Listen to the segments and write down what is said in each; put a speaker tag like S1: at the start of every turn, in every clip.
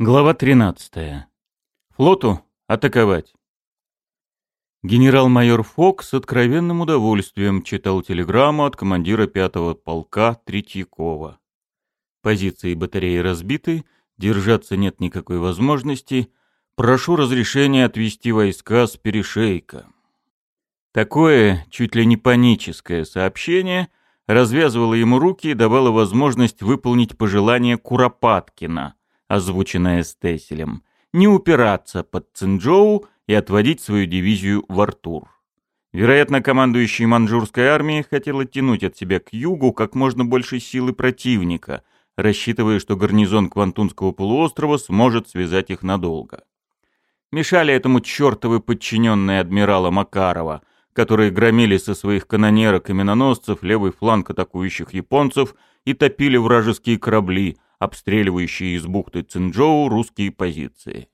S1: Глава 13. Флоту атаковать. Генерал-майор Фок с откровенным удовольствием читал телеграмму от командира 5-го полка Третьякова. Позиции батареи разбиты, держаться нет никакой возможности. Прошу разрешения отвести войска с перешейка. Такое, чуть ли не паническое сообщение развязывало ему руки и давало возможность выполнить пожелание Куропаткина — озвученное Стесселем не упираться под Цинджоу и отводить свою дивизию в Артур. Вероятно, командующий манчжурской армией хотел оттянуть от себя к югу как можно больше силы противника, рассчитывая, что гарнизон Квантунского полуострова сможет связать их надолго. Мешали этому чертовы подчиненные адмирала Макарова, которые громили со своих канонерок и миноносцев левый фланг атакующих японцев и топили вражеские корабли, обстреливающие из бухты Цинджоу русские позиции.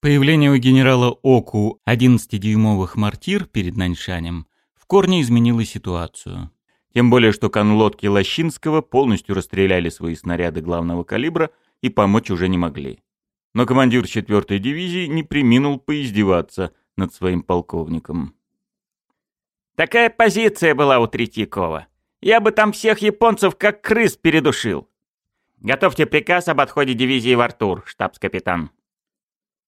S1: Появление у генерала Оку 11-дюймовых мортир перед Наньшанем в корне изменило ситуацию. Тем более, что конлодки Лощинского полностью расстреляли свои снаряды главного калибра и помочь уже не могли. Но командир 4-й дивизии не приминул поиздеваться над своим полковником.
S2: «Такая позиция была у Третьякова. Я бы там всех японцев как крыс передушил. Готовьте приказ об отходе дивизии в Артур, штабс-капитан».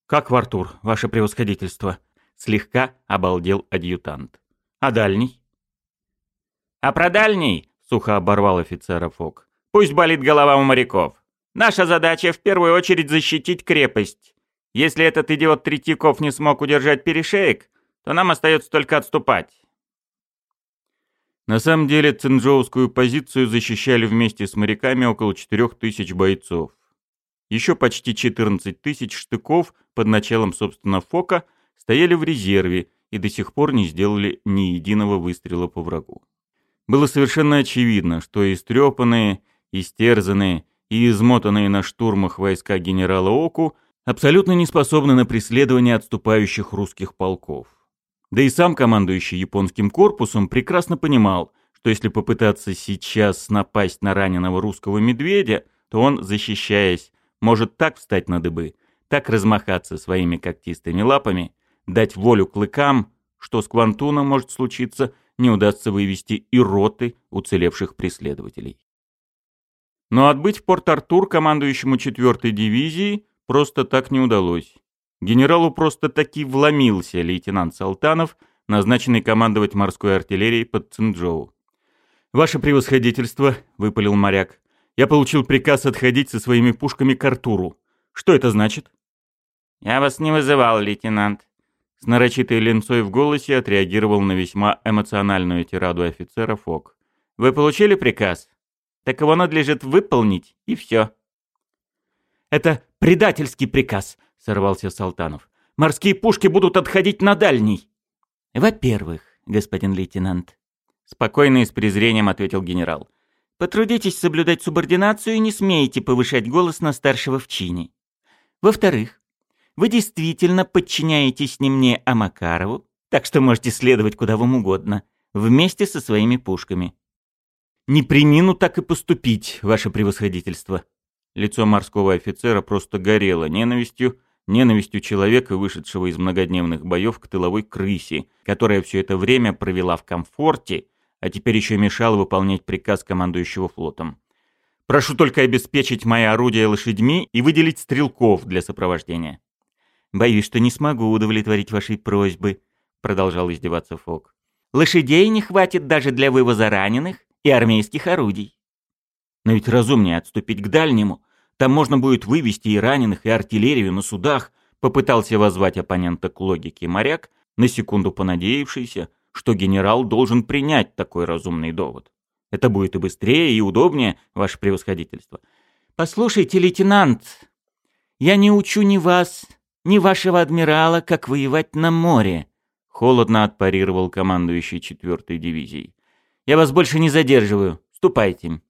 S1: «Как в Артур, ваше превосходительство?» Слегка обалдел адъютант. «А дальний?»
S2: «А про дальний?» — сухо оборвал офицера Фок. «Пусть болит голова у моряков. Наша задача в первую очередь защитить крепость. Если этот идиот Третьяков не смог удержать перешеек, то нам остается только отступать.
S1: На самом деле цинжоускую позицию защищали вместе с моряками около 4000 бойцов. Еще почти 14 тысяч штыков под началом, собственно, Фока стояли в резерве и до сих пор не сделали ни единого выстрела по врагу. Было совершенно очевидно, что истрепанные, истерзанные и измотанные на штурмах войска генерала Оку абсолютно не способны на преследование отступающих русских полков. Да и сам командующий японским корпусом прекрасно понимал, что если попытаться сейчас напасть на раненого русского медведя, то он, защищаясь, может так встать на дыбы, так размахаться своими когтистыми лапами, дать волю клыкам, что с Квантуна может случиться, не удастся вывести и роты уцелевших преследователей. Но отбыть в Порт-Артур командующему 4-й дивизии просто так не удалось генералу просто-таки вломился лейтенант Салтанов, назначенный командовать морской артиллерией под Цинджоу. «Ваше превосходительство», — выпалил моряк, — «я получил приказ отходить со своими пушками к Артуру. Что это значит?»
S2: «Я вас не вызывал, лейтенант», —
S1: с нарочитой ленцой в голосе отреагировал на весьма эмоциональную тираду офицера Фок. «Вы получили приказ? Так его надлежит выполнить, и все».
S3: «Это предательский приказ», сорвался Салтанов. «Морские пушки будут отходить на дальний!»
S4: «Во-первых, господин лейтенант...»
S1: Спокойно и с презрением ответил генерал.
S4: «Потрудитесь соблюдать субординацию и не смейте повышать голос на старшего в чине. Во-вторых, вы действительно подчиняетесь не мне, а Макарову, так что можете следовать куда вам угодно, вместе со своими пушками».
S1: «Не принину так и поступить, ваше превосходительство». Лицо морского офицера просто горело ненавистью, ненавистью человека, вышедшего из многодневных боев к тыловой крысе, которая все это время провела в комфорте, а теперь еще мешала выполнять приказ командующего флотом. Прошу только обеспечить мои орудия лошадьми и выделить стрелков для сопровождения.
S4: Боюсь, что не смогу удовлетворить ваши просьбы, продолжал издеваться Фок. Лошадей не хватит даже для вывоза раненых и армейских орудий.
S1: Но ведь разумнее отступить к дальнему, там можно будет вывести и раненых, и артиллерию на судах, попытался воззвать оппонента к логике моряк, на секунду понадеявшийся, что генерал должен принять такой разумный довод. Это будет и быстрее, и удобнее, ваше превосходительство.
S4: Послушайте, лейтенант, я не учу ни вас, ни вашего адмирала, как воевать на море, холодно отпарировал командующий четвертой дивизией. Я вас больше не задерживаю. Ступайте.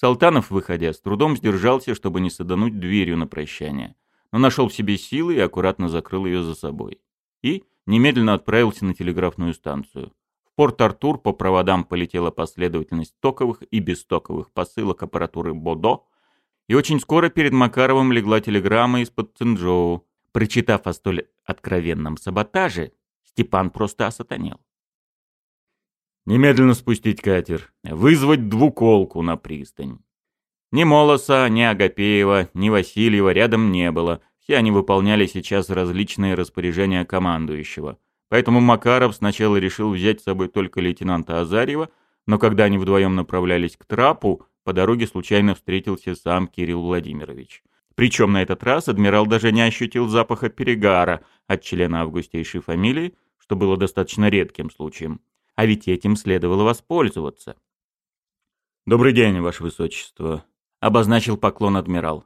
S1: Салтанов, выходя, с трудом сдержался, чтобы не содануть дверью на прощание, но нашел в себе силы и аккуратно закрыл ее за собой. И немедленно отправился на телеграфную станцию. В Порт-Артур по проводам полетела последовательность токовых и бестоковых посылок аппаратуры «Бодо», и очень скоро перед Макаровым легла телеграмма из-под Цинджоу.
S4: Прочитав о столь откровенном саботаже, Степан просто осатанел.
S1: Немедленно спустить катер. Вызвать двуколку на пристань. Ни Молоса, ни Агапеева, ни Васильева рядом не было. Все они выполняли сейчас различные распоряжения командующего. Поэтому Макаров сначала решил взять с собой только лейтенанта Азарьева, но когда они вдвоем направлялись к трапу, по дороге случайно встретился сам Кирилл Владимирович. Причем на этот раз адмирал даже не ощутил запаха перегара от члена августейшей фамилии, что было достаточно редким случаем а ведь этим следовало воспользоваться. «Добрый день, Ваше Высочество», — обозначил поклон адмирал.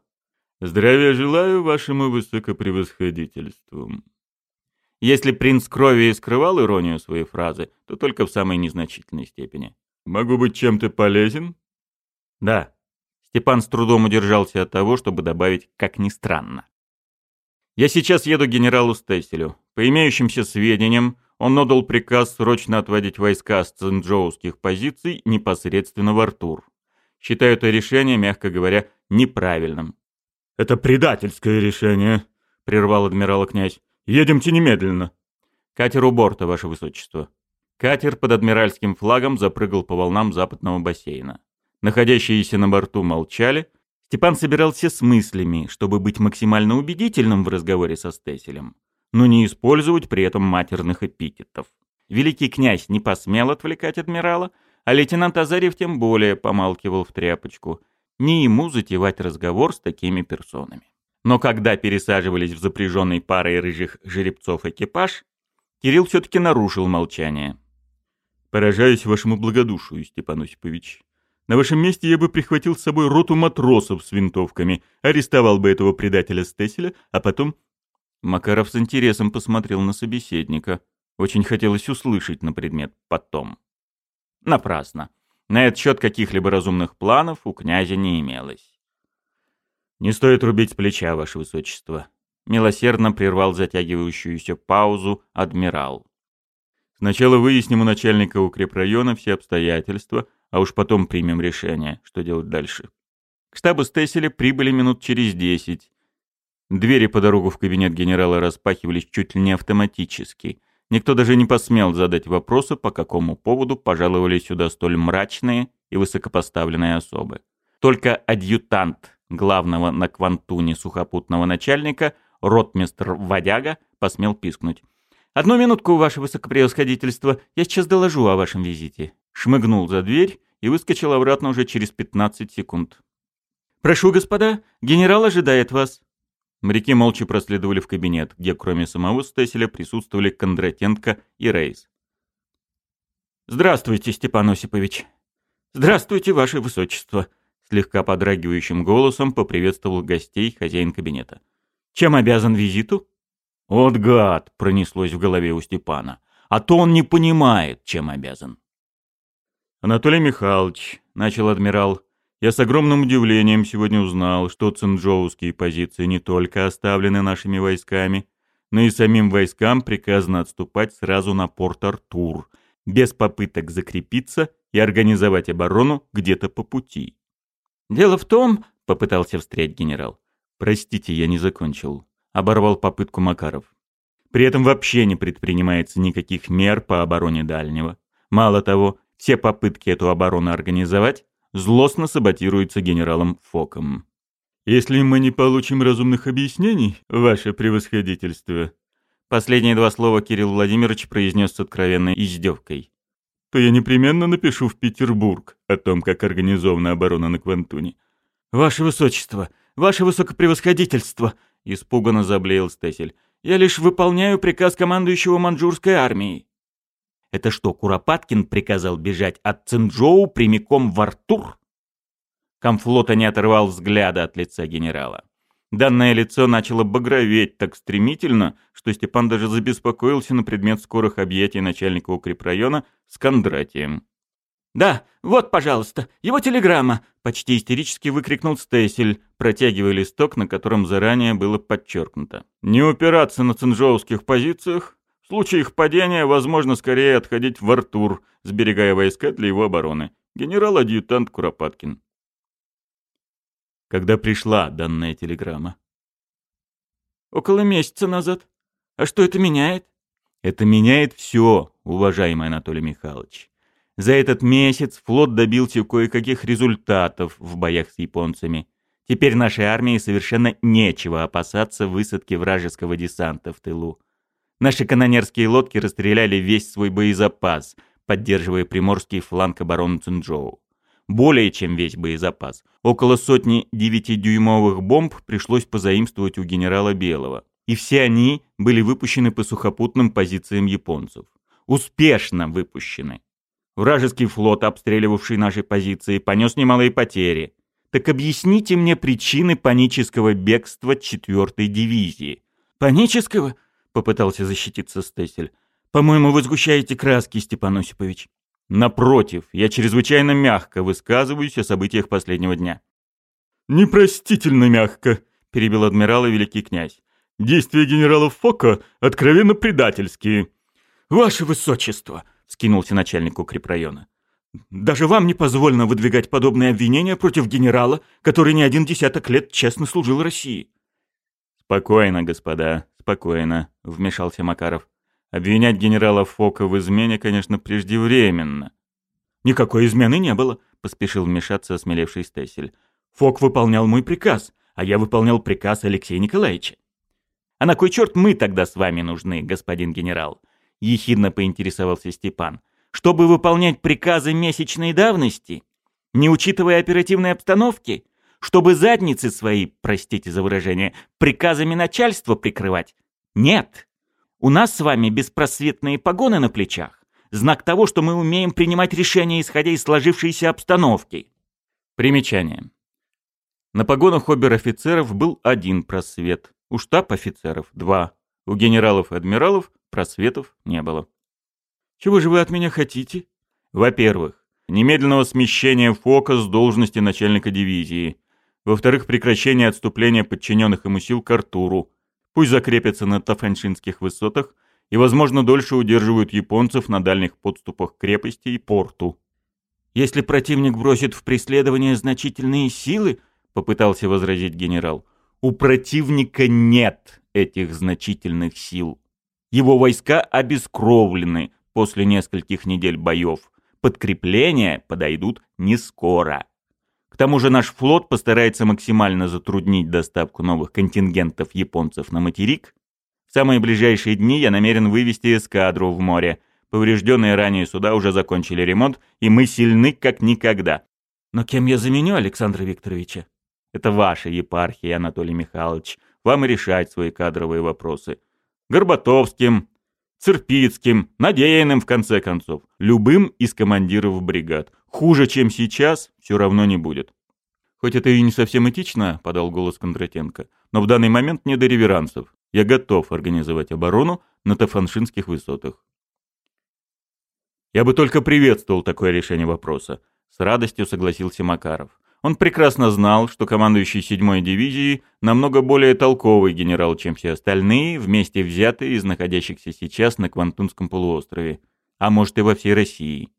S1: «Здравия желаю вашему высокопревосходительству». Если принц крови и скрывал иронию своей фразы, то только в самой незначительной степени. «Могу быть чем-то полезен?» «Да». Степан с трудом удержался от того, чтобы добавить «как ни странно». «Я сейчас еду генералу Стесселю. По имеющимся сведениям, он отдал приказ срочно отводить войска с цинджоуских позиций непосредственно в Артур. Считаю это решение, мягко говоря, неправильным.
S5: «Это предательское решение», — прервал адмирала князь. «Едемте немедленно».
S1: «Катер у борта, ваше высочество». Катер под адмиральским флагом запрыгал по волнам западного бассейна. Находящиеся на борту молчали. Степан собирался с мыслями, чтобы быть максимально убедительным в разговоре со Стеселем но не использовать при этом матерных эпитетов. Великий князь не посмел отвлекать адмирала, а лейтенант Азарев тем более помалкивал в тряпочку. Не ему затевать разговор с такими персонами. Но когда пересаживались в запряженный парой рыжих жеребцов экипаж, Кирилл все-таки нарушил молчание.
S5: «Поражаюсь вашему благодушию, Степан Осипович. На вашем месте я бы прихватил с собой роту матросов с винтовками, арестовал бы этого предателя Стеселя, а потом
S1: Макаров с интересом посмотрел на собеседника. Очень хотелось услышать на предмет потом. Напрасно. На этот счет каких-либо разумных планов у князя не имелось. «Не стоит рубить плеча, ваше высочество», — милосердно прервал затягивающуюся паузу адмирал. «Сначала выясним у начальника укрепрайона все обстоятельства, а уж потом примем решение, что делать дальше». К штабу Стесселя прибыли минут через десять. Двери по дорогу в кабинет генерала распахивались чуть ли не автоматически. Никто даже не посмел задать вопроса, по какому поводу пожаловали сюда столь мрачные и высокопоставленные особы. Только адъютант главного на квантуне сухопутного начальника, ротмистр Водяга, посмел пискнуть. «Одну минутку, ваше высокопревосходительство, я сейчас доложу о вашем визите». Шмыгнул за дверь и выскочил обратно уже через 15 секунд. «Прошу, господа, генерал ожидает вас». Моряки молча проследовали в кабинет, где кроме самого Стеселя присутствовали Кондратенко и Рейс. «Здравствуйте, Степан Осипович!» «Здравствуйте, Ваше Высочество!» Слегка подрагивающим голосом поприветствовал гостей хозяин кабинета. «Чем обязан визиту?» «От гад!» — пронеслось в голове у Степана. «А то он не понимает, чем обязан!»
S5: «Анатолий Михайлович», — начал адмирал, я с огромным удивлением сегодня узнал, что цинджоуские позиции не только оставлены нашими войсками, но и самим войскам приказано отступать сразу на порт Артур, без попыток закрепиться и организовать оборону где-то по пути.
S1: «Дело в том», — попытался встрять генерал. «Простите, я не закончил», — оборвал попытку Макаров. «При этом вообще не предпринимается никаких мер по обороне дальнего. Мало того, все попытки эту оборону организовать злостно саботируется генералом Фоком.
S5: «Если мы не получим разумных объяснений, ваше превосходительство...»
S1: Последние два слова Кирилл Владимирович произнес с откровенной издевкой.
S5: «То я непременно напишу в Петербург о том, как организована оборона на Квантуне».
S3: «Ваше высочество! Ваше высокопревосходительство!» — испуганно заблеял Стесель. «Я лишь выполняю приказ командующего манчжурской армией».
S4: Это что, Куропаткин приказал бежать от Цинджоу прямиком в Артур?
S1: Комфлота не оторвал взгляда от лица генерала. Данное лицо начало багроветь так стремительно, что Степан даже забеспокоился на предмет скорых объятий начальника укрепрайона с Кондратием.
S3: «Да, вот, пожалуйста, его телеграмма!» — почти истерически выкрикнул Стейсель, протягивая листок, на котором заранее было подчеркнуто.
S1: «Не упираться на цинжоуских позициях, случае их падения, возможно, скорее отходить в Артур, сберегая войска для его обороны. Генерал-адъютант Куропаткин.
S5: Когда пришла данная телеграмма?
S3: Около месяца назад. А что это меняет?
S5: Это меняет все, уважаемый Анатолий Михайлович. За этот месяц флот добился кое-каких результатов в боях с японцами. Теперь нашей армии совершенно нечего опасаться высадки вражеского десанта в тылу. Наши канонерские лодки расстреляли весь свой боезапас, поддерживая приморский фланг обороны Цинчжоу. Более чем весь боезапас. Около сотни 9-дюймовых бомб пришлось позаимствовать у генерала Белого. И все они были выпущены по сухопутным позициям японцев. Успешно выпущены. Вражеский флот, обстреливавший наши позиции, понес немалые потери. Так объясните мне причины панического бегства 4-й дивизии.
S3: Панического? — попытался защититься Стесель. «По-моему, вы сгущаете краски, Степан Осипович».
S5: «Напротив, я чрезвычайно мягко высказываюсь о событиях последнего дня».
S1: «Непростительно мягко», — перебил адмирал и великий князь. «Действия генерала Фока откровенно предательские».
S3: «Ваше высочество», — скинулся начальник укрепрайона. «Даже вам не позволено выдвигать подобные обвинения против генерала, который не один десяток лет честно служил России».
S5: «Спокойно, господа», «Спокойно», — вмешался Макаров. «Обвинять генерала Фока в измене, конечно, преждевременно».
S3: «Никакой измены не было», — поспешил вмешаться осмелевший Стессель. «Фок выполнял мой приказ, а я выполнял приказ Алексея Николаевича».
S2: «А на кой черт мы тогда с вами нужны, господин генерал?» — ехидно поинтересовался Степан. «Чтобы выполнять приказы месячной давности? Не учитывая оперативной обстановки?» чтобы задницы свои, простите за выражение, приказами начальства прикрывать. Нет. У нас с вами беспросветные погоны на плечах. Знак того, что мы умеем принимать решения, исходя из сложившейся обстановки.
S5: Примечание. На погонах обер-офицеров был один просвет, у штаб-офицеров — два, у генералов и адмиралов просветов не было.
S3: «Чего же вы от меня хотите?»
S5: «Во-первых, немедленного смещения Фока с должности начальника дивизии. Во-вторых, прекращение отступления подчиненных ему сил к Артуру. Пусть закрепятся на Тафаншинских высотах и, возможно, дольше удерживают японцев на дальних подступах к крепости и порту.
S3: «Если противник бросит в преследование значительные силы», — попытался возразить генерал, — «у противника нет этих значительных сил. Его войска обескровлены после нескольких недель боев. Подкрепления подойдут не скоро тому же наш флот постарается максимально затруднить доставку новых контингентов японцев на материк. В самые ближайшие дни я намерен вывести эскадру в море. Поврежденные ранее суда уже закончили ремонт, и мы сильны как никогда.
S2: Но кем я заменю Александра Викторовича?
S5: Это ваша епархия, Анатолий Михайлович. Вам и решать свои кадровые вопросы. Горбатовским, Церпицким, Надеянным, в конце концов. Любым из командиров бригад. Хуже, чем сейчас, все равно не будет. Хоть это и не совсем этично, подал голос Кондратенко, но в данный момент не до реверансов. Я готов организовать оборону на Тафаншинских высотах. Я бы только приветствовал такое решение вопроса. С радостью согласился Макаров. Он прекрасно знал, что командующий 7-й дивизией намного более толковый генерал, чем все остальные, вместе взятые из находящихся сейчас на Квантунском полуострове, а может и во всей России.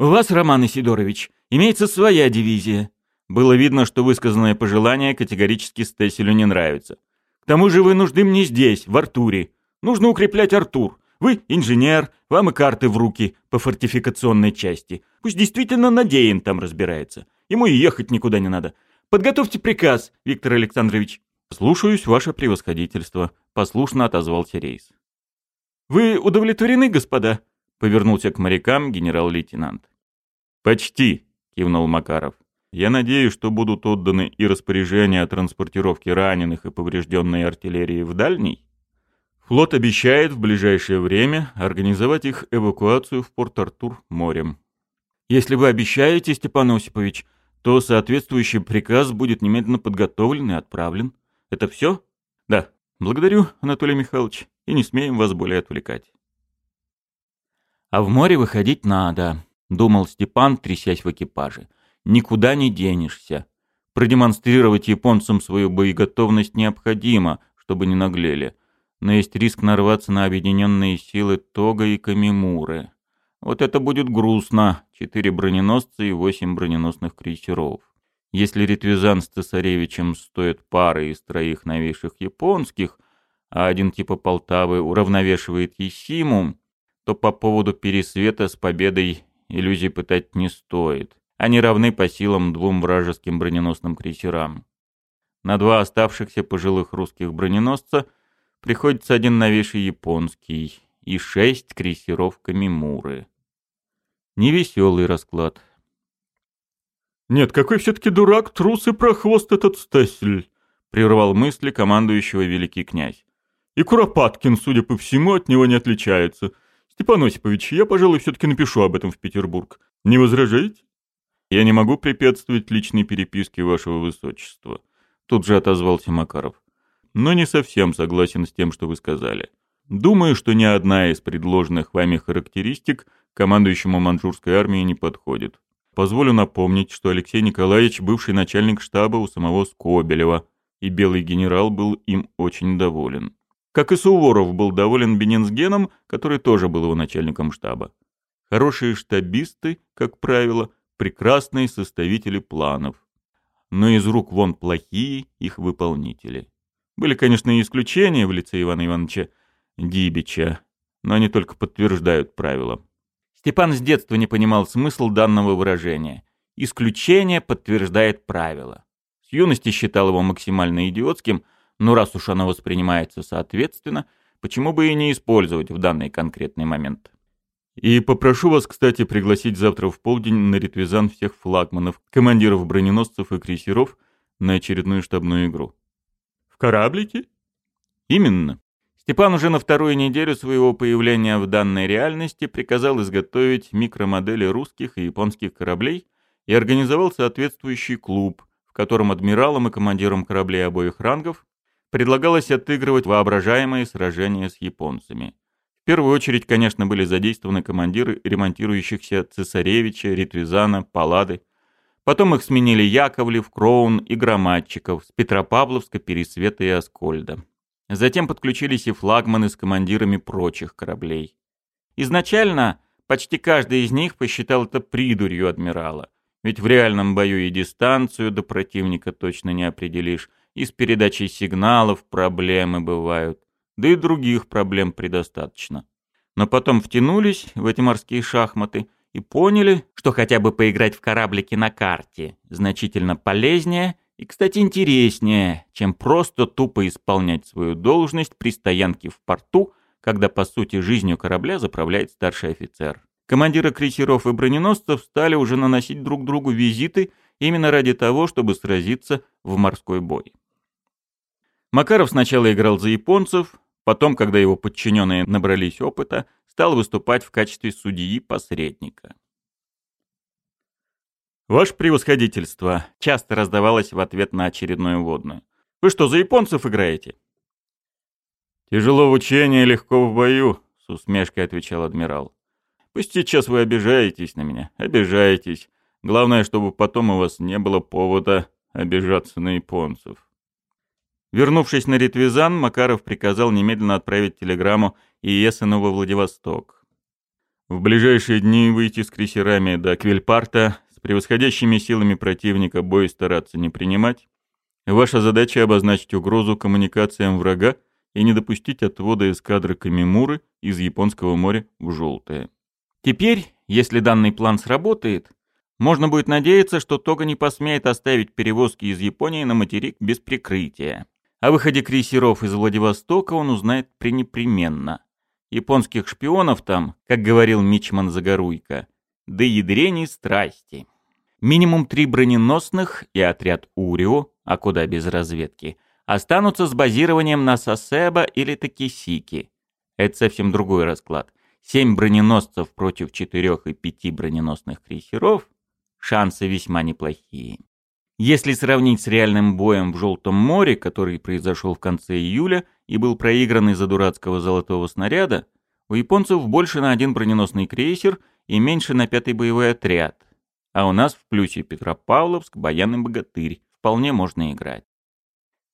S3: «У вас, Роман Исидорович, имеется своя дивизия».
S5: Было видно, что высказанное пожелание категорически Стеселю не нравится.
S3: «К тому же вы нужны мне здесь, в Артуре. Нужно укреплять Артур. Вы инженер, вам и карты в руки по фортификационной части. Пусть действительно Надеян там разбирается. Ему и ехать никуда не надо. Подготовьте приказ, Виктор Александрович».
S5: «Слушаюсь, ваше превосходительство», — послушно отозвался Рейс.
S3: «Вы удовлетворены, господа?»
S5: Повернулся к морякам генерал-лейтенант. «Почти», — кивнул Макаров. «Я надеюсь, что будут отданы и распоряжения о транспортировке раненых и поврежденной артиллерии в дальний. Флот обещает в ближайшее время организовать их эвакуацию в Порт-Артур морем».
S3: «Если вы обещаете, Степан Осипович, то соответствующий приказ будет немедленно подготовлен и отправлен. Это все?
S5: Да. Благодарю, Анатолий Михайлович, и не смеем вас более отвлекать.
S2: «А в море выходить надо», — думал Степан, трясясь в экипаже. «Никуда не денешься. Продемонстрировать японцам свою боеготовность необходимо, чтобы не наглели. Но есть риск нарваться на объединенные силы Тога и Камимуры. Вот это будет грустно. Четыре броненосца и восемь броненосных крейсеров.
S1: Если Ритвизан с Цесаревичем стоят пары из троих новейших японских, а один типа Полтавы уравновешивает Исиму то по поводу пересвета с победой иллюзий пытать не стоит. Они равны по силам двум вражеским броненосным крейсерам. На два оставшихся пожилых русских броненосца приходится один новейший японский и шесть крейсеров Камимуры. Невеселый расклад.
S5: «Нет, какой все-таки дурак, трус и прохвост этот Стесель!» — прервал мысли командующего великий князь. «И Куропаткин, судя по всему, от него не отличается. Степан Осипович, я, пожалуй, все-таки напишу об этом в Петербург. Не возражаете?
S1: Я не могу препятствовать личной переписке вашего высочества. Тут же отозвался Макаров. Но не совсем согласен с тем, что вы сказали. Думаю, что ни одна из предложенных вами характеристик командующему манчжурской армии не подходит. Позволю напомнить, что Алексей Николаевич – бывший начальник штаба у самого Скобелева, и белый генерал был им очень доволен. Как и Суворов был доволен Бенинсгеном, который тоже был его начальником штаба. Хорошие штабисты, как правило, прекрасные составители планов. Но из рук вон плохие их выполнители. Были, конечно, и исключения в лице Ивана Ивановича Дибича, но они только подтверждают правила. Степан с детства не понимал смысл данного выражения. Исключение подтверждает правило. С юности считал его максимально идиотским – но раз уж она воспринимается соответственно, почему бы и не использовать в данный конкретный момент? И попрошу вас, кстати, пригласить завтра в полдень на ретвизан всех флагманов, командиров броненосцев и крейсеров на очередную штабную игру.
S5: В кораблике?
S1: Именно. Степан уже на вторую неделю своего появления в данной реальности приказал изготовить микромодели русских и японских кораблей и организовал соответствующий клуб, в котором адмиралам и командирам кораблей обоих рангов предлагалось отыгрывать воображаемые сражения с японцами. В первую очередь, конечно, были задействованы командиры ремонтирующихся Цесаревича, Ритвизана, Палады. Потом их сменили Яковлев, Кроун и Громадчиков с Петропавловска, Пересвета и Оскольда. Затем подключились и флагманы с командирами прочих кораблей. Изначально почти каждый из них посчитал это придурью адмирала. Ведь в реальном бою и дистанцию до противника точно не определишь, и с передачей сигналов проблемы бывают, да и других проблем предостаточно. Но потом втянулись в эти морские шахматы и поняли, что хотя бы поиграть в кораблики на карте значительно полезнее и, кстати, интереснее, чем просто тупо исполнять свою должность при стоянке в порту, когда, по сути, жизнью корабля заправляет старший офицер. Командиры крейсеров и броненосцев стали уже наносить друг другу визиты именно ради того, чтобы сразиться в морской бой. Макаров сначала играл за японцев, потом, когда его подчиненные набрались опыта, стал выступать в качестве судьи-посредника. «Ваше превосходительство!» — часто раздавалось в ответ на очередную водную. «Вы что, за японцев играете?»
S5: «Тяжело в учении, легко в бою», — с усмешкой отвечал адмирал.
S1: «Пусть сейчас вы обижаетесь на меня, обижаетесь. Главное, чтобы потом у вас не было повода обижаться на японцев». Вернувшись на Ритвизан, Макаров приказал немедленно отправить телеграмму Иесену во Владивосток. В ближайшие дни выйти с крейсерами до Квельпарта, с превосходящими силами противника бой стараться не принимать. Ваша задача обозначить угрозу коммуникациям врага и не допустить отвода эскадры Камимуры из Японского моря в Желтое. Теперь, если данный план сработает, можно будет надеяться, что Тога не посмеет оставить перевозки из Японии на материк без прикрытия. О выходе крейсеров из Владивостока он узнает пренепременно. Японских шпионов там, как говорил Мичман Загоруйко, да ядрений страсти. Минимум три броненосных и отряд Урио, а куда без разведки, останутся с базированием на Сосеба или Такисики. Это совсем другой расклад. Семь броненосцев против четырех и пяти броненосных крейсеров – шансы весьма неплохие. Если сравнить с реальным боем в Желтом море, который произошел в конце июля и был проигран из-за дурацкого золотого снаряда, у японцев больше на один броненосный крейсер и меньше на пятый боевой отряд. А у нас в плюсе Петропавловск, Баян и Богатырь. Вполне можно играть.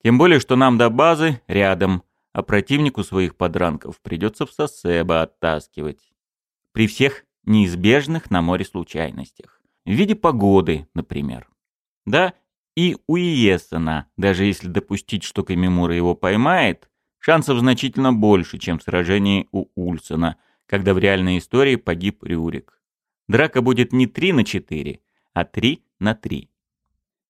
S1: Тем более, что нам до базы рядом, а противнику своих подранков придется в Сосеба оттаскивать. При всех неизбежных на море случайностях. В виде погоды, например. Да,
S3: и у Иесона, даже если допустить, что Камимура его поймает, шансов значительно больше, чем в сражении у Ульсена, когда в реальной истории погиб Рюрик. Драка будет не 3 на 4, а 3 на 3.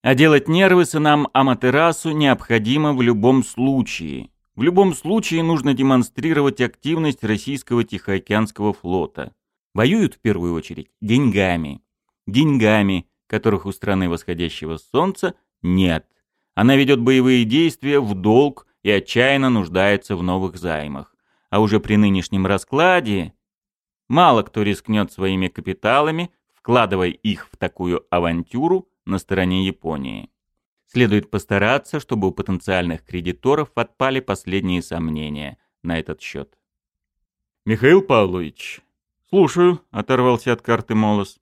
S3: А делать нервы сынам Аматерасу необходимо в любом случае. В любом случае нужно демонстрировать активность российского Тихоокеанского флота. Воюют в первую очередь деньгами. Деньгами, которых у страны восходящего солнца нет. Она ведет боевые действия в долг и отчаянно нуждается в новых займах. А уже при нынешнем раскладе мало кто рискнет своими капиталами, вкладывая их в такую авантюру на стороне Японии. Следует постараться, чтобы у потенциальных кредиторов отпали последние сомнения на этот счет.
S5: «Михаил Павлович». «Слушаю», — оторвался от карты Молос.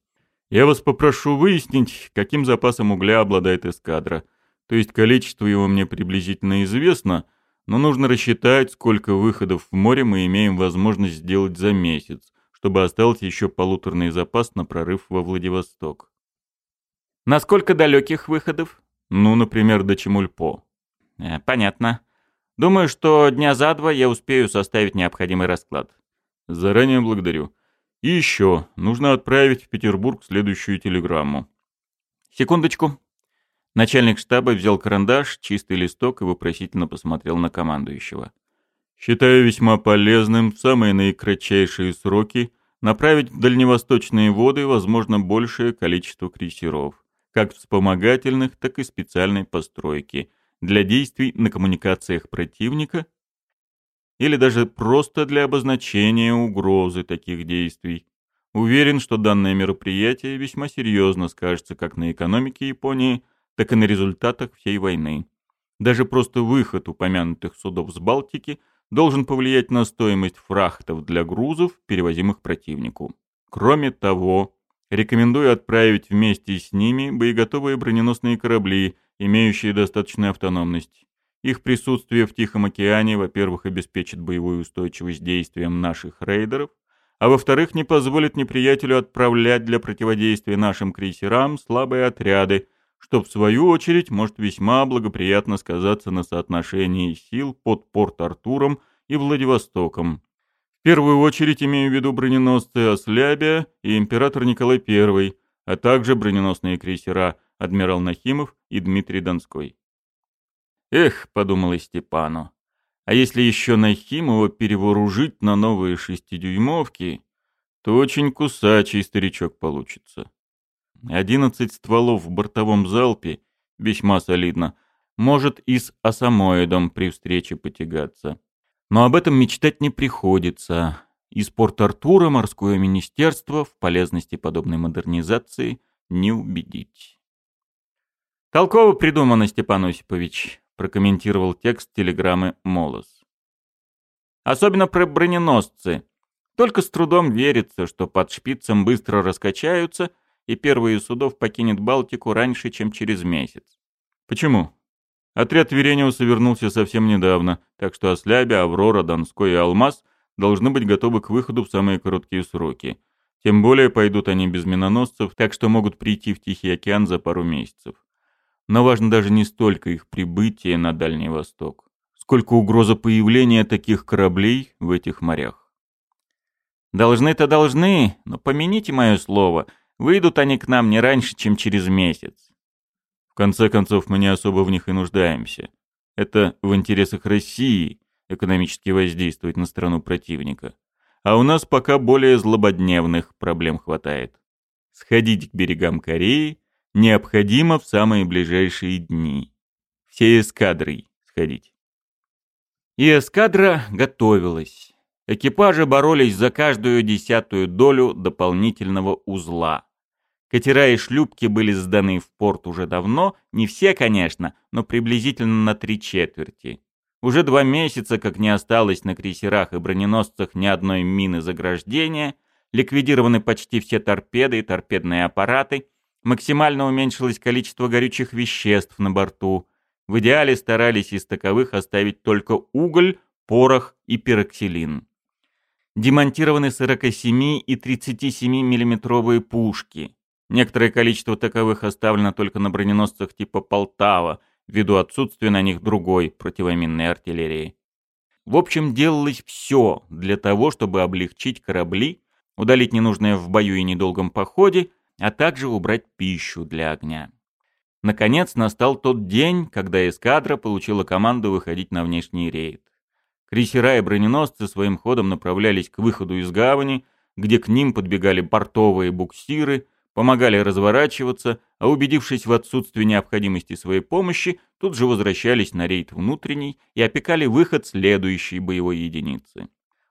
S5: Я вас попрошу выяснить, каким запасом угля обладает эскадра. То есть количество его мне приблизительно известно, но нужно рассчитать, сколько выходов в море мы имеем возможность сделать за месяц, чтобы остался еще полуторный запас на прорыв во Владивосток.
S3: Насколько далеких выходов?
S5: Ну, например, до Чемульпо.
S3: Э, понятно. Думаю, что дня за два я успею составить необходимый расклад.
S5: Заранее благодарю. И еще, нужно отправить в Петербург следующую телеграмму.
S3: Секундочку. Начальник штаба взял карандаш, чистый листок и вопросительно посмотрел на командующего.
S5: Считаю весьма полезным в самые наикратчайшие сроки направить в дальневосточные воды, возможно, большее количество крейсеров, как вспомогательных, так и специальной постройки, для действий на коммуникациях противника или даже просто для обозначения угрозы таких действий. Уверен, что данное мероприятие весьма серьезно скажется как на экономике Японии, так и на результатах всей войны. Даже просто выход упомянутых судов с Балтики должен повлиять на стоимость фрахтов для грузов, перевозимых противнику. Кроме того, рекомендую отправить вместе с ними боеготовые броненосные корабли, имеющие достаточную автономность. Их присутствие в Тихом океане, во-первых, обеспечит боевую устойчивость действиям наших рейдеров, а во-вторых, не позволит неприятелю отправлять для противодействия нашим крейсерам слабые отряды, что в свою очередь может весьма благоприятно сказаться на соотношении сил под Порт-Артуром и Владивостоком. В первую очередь имею в виду броненосцы «Ослябия» и «Император Николай I», а также броненосные крейсера «Адмирал Нахимов» и «Дмитрий Донской».
S3: «Эх», — подумал Степану, — «а если еще Нахимова перевооружить на новые шестидюймовки, то очень кусачий старичок получится». Одиннадцать стволов в бортовом залпе весьма солидно. Может и с осамоидом при встрече потягаться. Но об этом мечтать не приходится. Из Порт-Артура морское министерство в полезности подобной модернизации не убедить. Толково придумано, Степан Осипович прокомментировал текст телеграммы Молос. Особенно про броненосцы. Только с трудом верится, что под шпицем быстро раскачаются, и первые судов покинет Балтику раньше, чем через месяц.
S5: Почему? Отряд Верениуса вернулся совсем недавно, так что Ослябя, Аврора, Донской и Алмаз должны быть готовы к выходу в самые короткие сроки. Тем более пойдут они без миноносцев, так что могут прийти в Тихий океан за пару месяцев но важно даже не столько их прибытие на Дальний Восток, сколько угроза появления таких кораблей в этих морях.
S3: «Должны-то должны, но помяните мое слово, выйдут они к нам не раньше, чем через месяц».
S5: В конце концов, мы не особо в них и нуждаемся. Это в интересах России экономически воздействовать на страну противника. А у нас пока более злободневных проблем хватает. Сходить к берегам Кореи – Необходимо в самые ближайшие дни. всей эскадрой сходить.
S3: И эскадра готовилась. Экипажи боролись за каждую десятую долю дополнительного узла. Катера и шлюпки были сданы в порт уже давно, не все, конечно, но приблизительно на три четверти. Уже два месяца, как не осталось на крейсерах и броненосцах ни одной мины заграждения, ликвидированы почти все торпеды и торпедные аппараты – Максимально уменьшилось количество горючих веществ на борту. В идеале старались из таковых оставить только уголь, порох и пероксилин. Демонтированы 47 и 37 миллиметровые пушки.
S1: Некоторое количество таковых оставлено только на броненосцах типа «Полтава», ввиду отсутствия на них другой противоминной артиллерии. В общем, делалось все для того, чтобы облегчить корабли, удалить ненужное в бою и недолгом походе – а также убрать пищу для огня. Наконец настал тот день, когда эскадра получила команду выходить на внешний рейд. Крейсера и броненосцы своим ходом направлялись к выходу из гавани, где к ним подбегали портовые буксиры, помогали разворачиваться, а убедившись в отсутствии необходимости своей помощи, тут же возвращались на рейд внутренний и опекали выход следующей боевой единицы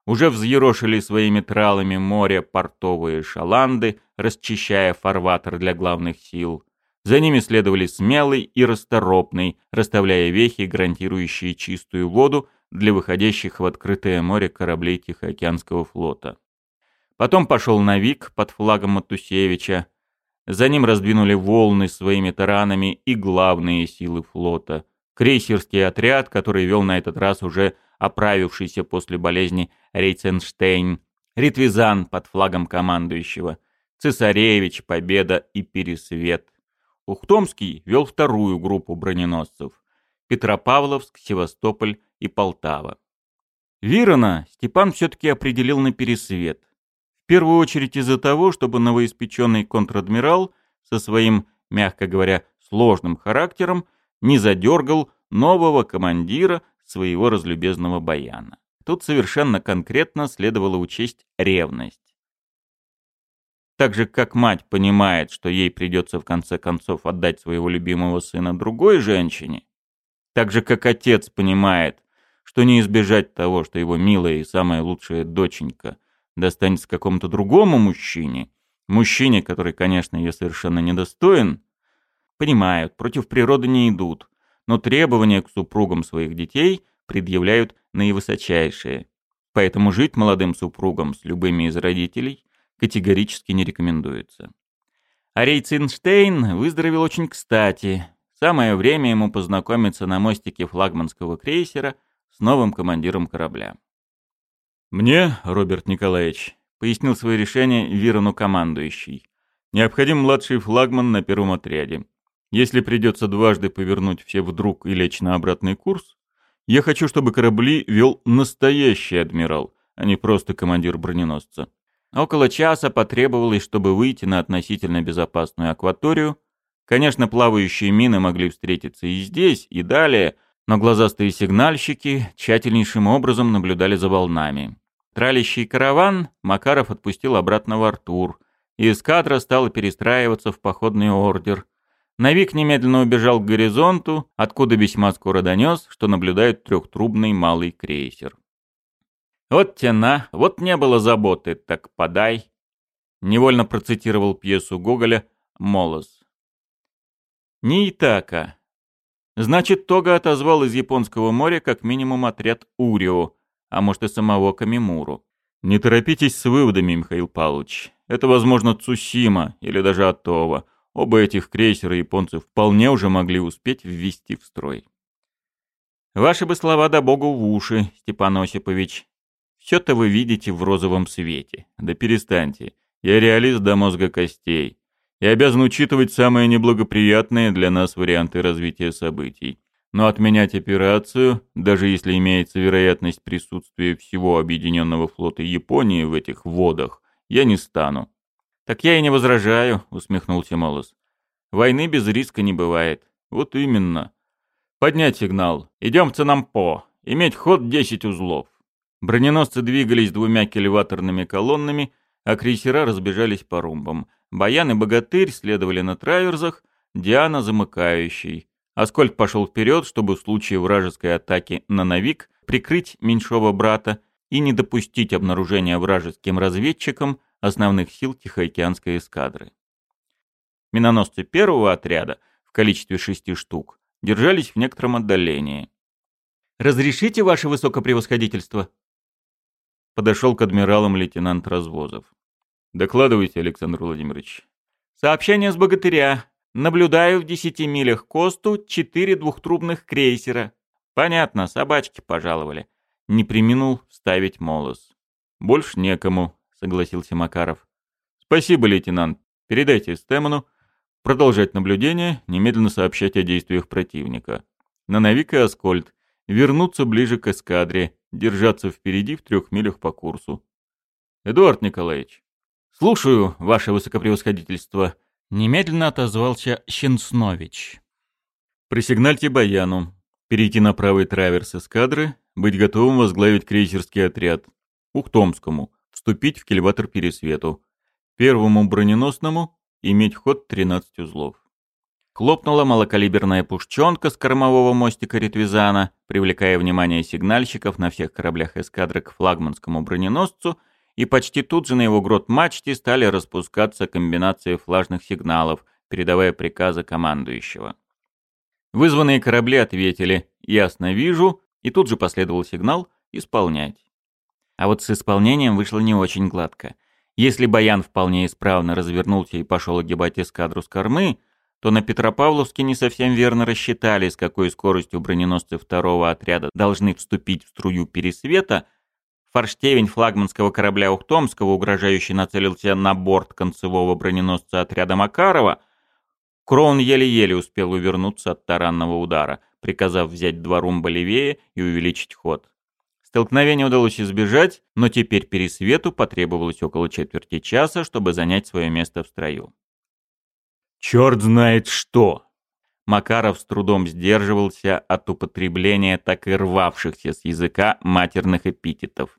S1: уже взъерошили своими тралами море портовые шаланды, расчищая фарватер для главных сил. За ними следовали смелый и расторопный, расставляя вехи, гарантирующие чистую воду для выходящих в открытое море кораблей Тихоокеанского флота. Потом пошел Навик под флагом Матусевича. За ним раздвинули волны своими таранами и главные силы флота. Крейсерский отряд, который вел на этот раз уже оправившийся после болезни Рейтенштейн, Ритвизан под флагом командующего, Цесаревич, Победа и Пересвет. Ухтомский вел вторую группу броненосцев – Петропавловск, Севастополь и Полтава. Вирона Степан все-таки определил на Пересвет. В первую очередь из-за того, чтобы новоиспеченный контрадмирал со своим, мягко говоря, сложным характером не задергал нового командира своего разлюбезного баяна. Тут совершенно конкретно следовало учесть ревность. Так же, как мать понимает, что ей придется в конце концов отдать своего любимого сына другой женщине, так же, как отец понимает, что не избежать того, что его милая и самая лучшая доченька достанется какому-то другому мужчине, мужчине, который, конечно, ее совершенно недостоин, понимают, против природы не идут, но требования к супругам своих детей – предъявляют наивысочайшие. Поэтому жить молодым супругам с любыми из родителей категорически не рекомендуется. А Рейцинштейн выздоровел очень кстати. Самое время ему познакомиться на мостике флагманского крейсера с новым командиром корабля.
S5: «Мне, Роберт Николаевич», — пояснил свое решение Вирану командующий, — «необходим младший флагман на первом отряде. Если придется дважды повернуть все вдруг и лечь на обратный курс, я хочу, чтобы корабли вел настоящий адмирал, а не просто командир броненосца. Около часа потребовалось, чтобы выйти на относительно безопасную акваторию. Конечно, плавающие мины могли встретиться и здесь, и далее, но глазастые сигнальщики тщательнейшим образом наблюдали за волнами. Тралящий караван Макаров отпустил обратно в Артур, и эскадра стала перестраиваться в походный ордер – Навик немедленно убежал к горизонту, откуда весьма скоро донес, что наблюдает трехтрубный малый крейсер. «Вот тяна, вот не было заботы, так подай!» Невольно процитировал пьесу Гоголя Молос. «Не Итака. Значит, Тога отозвал из Японского моря как минимум отряд Урио, а может и самого Камимуру. Не торопитесь с выводами, Михаил Павлович. Это, возможно, Цусима или даже Атова». Оба этих крейсера японцы вполне уже могли успеть ввести в строй. Ваши бы слова да богу в уши, Степан Осипович. Все-то вы видите в розовом свете. Да перестаньте. Я реалист до мозга костей. И обязан учитывать самые неблагоприятные для нас варианты развития событий. Но отменять операцию, даже если имеется вероятность присутствия всего Объединенного флота Японии в этих водах, я не стану. «Так я и не возражаю», — усмехнулся Молос. «Войны без риска не бывает». «Вот именно». «Поднять сигнал. Идем в Ценампо. Иметь ход 10 узлов». Броненосцы двигались двумя келеваторными колоннами, а крейсера разбежались по румбам. Баян и Богатырь следовали на траверзах, Диана замыкающий. Аскольд пошел вперед, чтобы в случае вражеской атаки на Навик прикрыть меньшого брата и не допустить обнаружения вражеским разведчикам основных сил Тихоокеанской эскадры. Миноносцы первого отряда в количестве шести штук держались в некотором отдалении. «Разрешите, ваше высокопревосходительство?» Подошел к адмиралам лейтенант Развозов. «Докладывайте, Александр Владимирович». «Сообщение с богатыря. Наблюдаю в десяти милях Косту четыре двухтрубных крейсера». «Понятно, собачки пожаловали». Не приминул вставить молос. «Больше некому», согласился Макаров. Спасибо, лейтенант.
S1: Передайте Стэмону продолжать наблюдение, немедленно сообщать о действиях противника. Нановик и Аскольд вернуться ближе к эскадре, держаться впереди в трех милях по курсу. Эдуард Николаевич. Слушаю, ваше высокопревосходительство. Немедленно отозвался Щенснович. Присигнальте Баяну. Перейти на правый траверс эскадры, быть готовым возглавить крейсерский отряд. Ухтомскому вступить в кильватор Пересвету. Первому броненосному иметь ход 13 узлов. Хлопнула малокалиберная пушчонка с кормового мостика Ритвизана, привлекая внимание сигнальщиков на всех кораблях эскадры к флагманскому броненосцу, и почти тут же на его грот мачте стали распускаться комбинации флажных сигналов, передавая приказы командующего. Вызванные корабли ответили «Ясно вижу», и тут же последовал сигнал «Исполнять». А вот с исполнением вышло не очень гладко. Если Баян вполне исправно развернулся и пошел огибать эскадру с кормы, то на Петропавловске не совсем верно рассчитали, с какой скоростью броненосцы второго отряда должны вступить в струю пересвета, форштевень флагманского корабля Ухтомского, угрожающе нацелился на борт концевого броненосца отряда Макарова, Кроун еле-еле успел увернуться от таранного удара, приказав взять два румба левее и увеличить ход. Столкновение удалось избежать, но теперь Пересвету потребовалось около четверти часа, чтобы занять свое место в строю.
S5: «Черт знает что!»
S1: Макаров с трудом сдерживался от употребления так и рвавшихся с языка матерных эпитетов.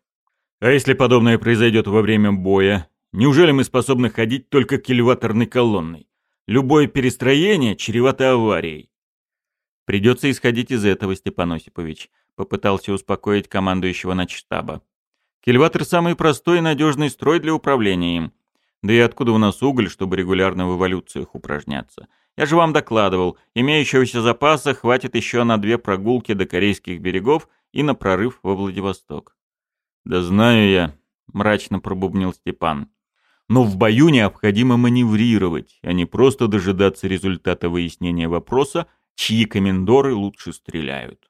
S5: «А если подобное произойдет во время боя? Неужели мы способны ходить только к элеваторной колонной? Любое перестроение чревато аварией».
S1: «Придется исходить из этого, Степан Осипович», попытался успокоить командующего на начштаба. Кильватор самый простой и надежный строй для управления им. Да и откуда у нас уголь, чтобы регулярно в эволюциях упражняться? Я же вам докладывал, имеющегося запаса хватит еще на две прогулки до корейских берегов и на прорыв во Владивосток.
S5: «Да знаю я», — мрачно пробубнил Степан. «Но в бою необходимо маневрировать, а не просто дожидаться результата выяснения вопроса, чьи комендоры лучше стреляют».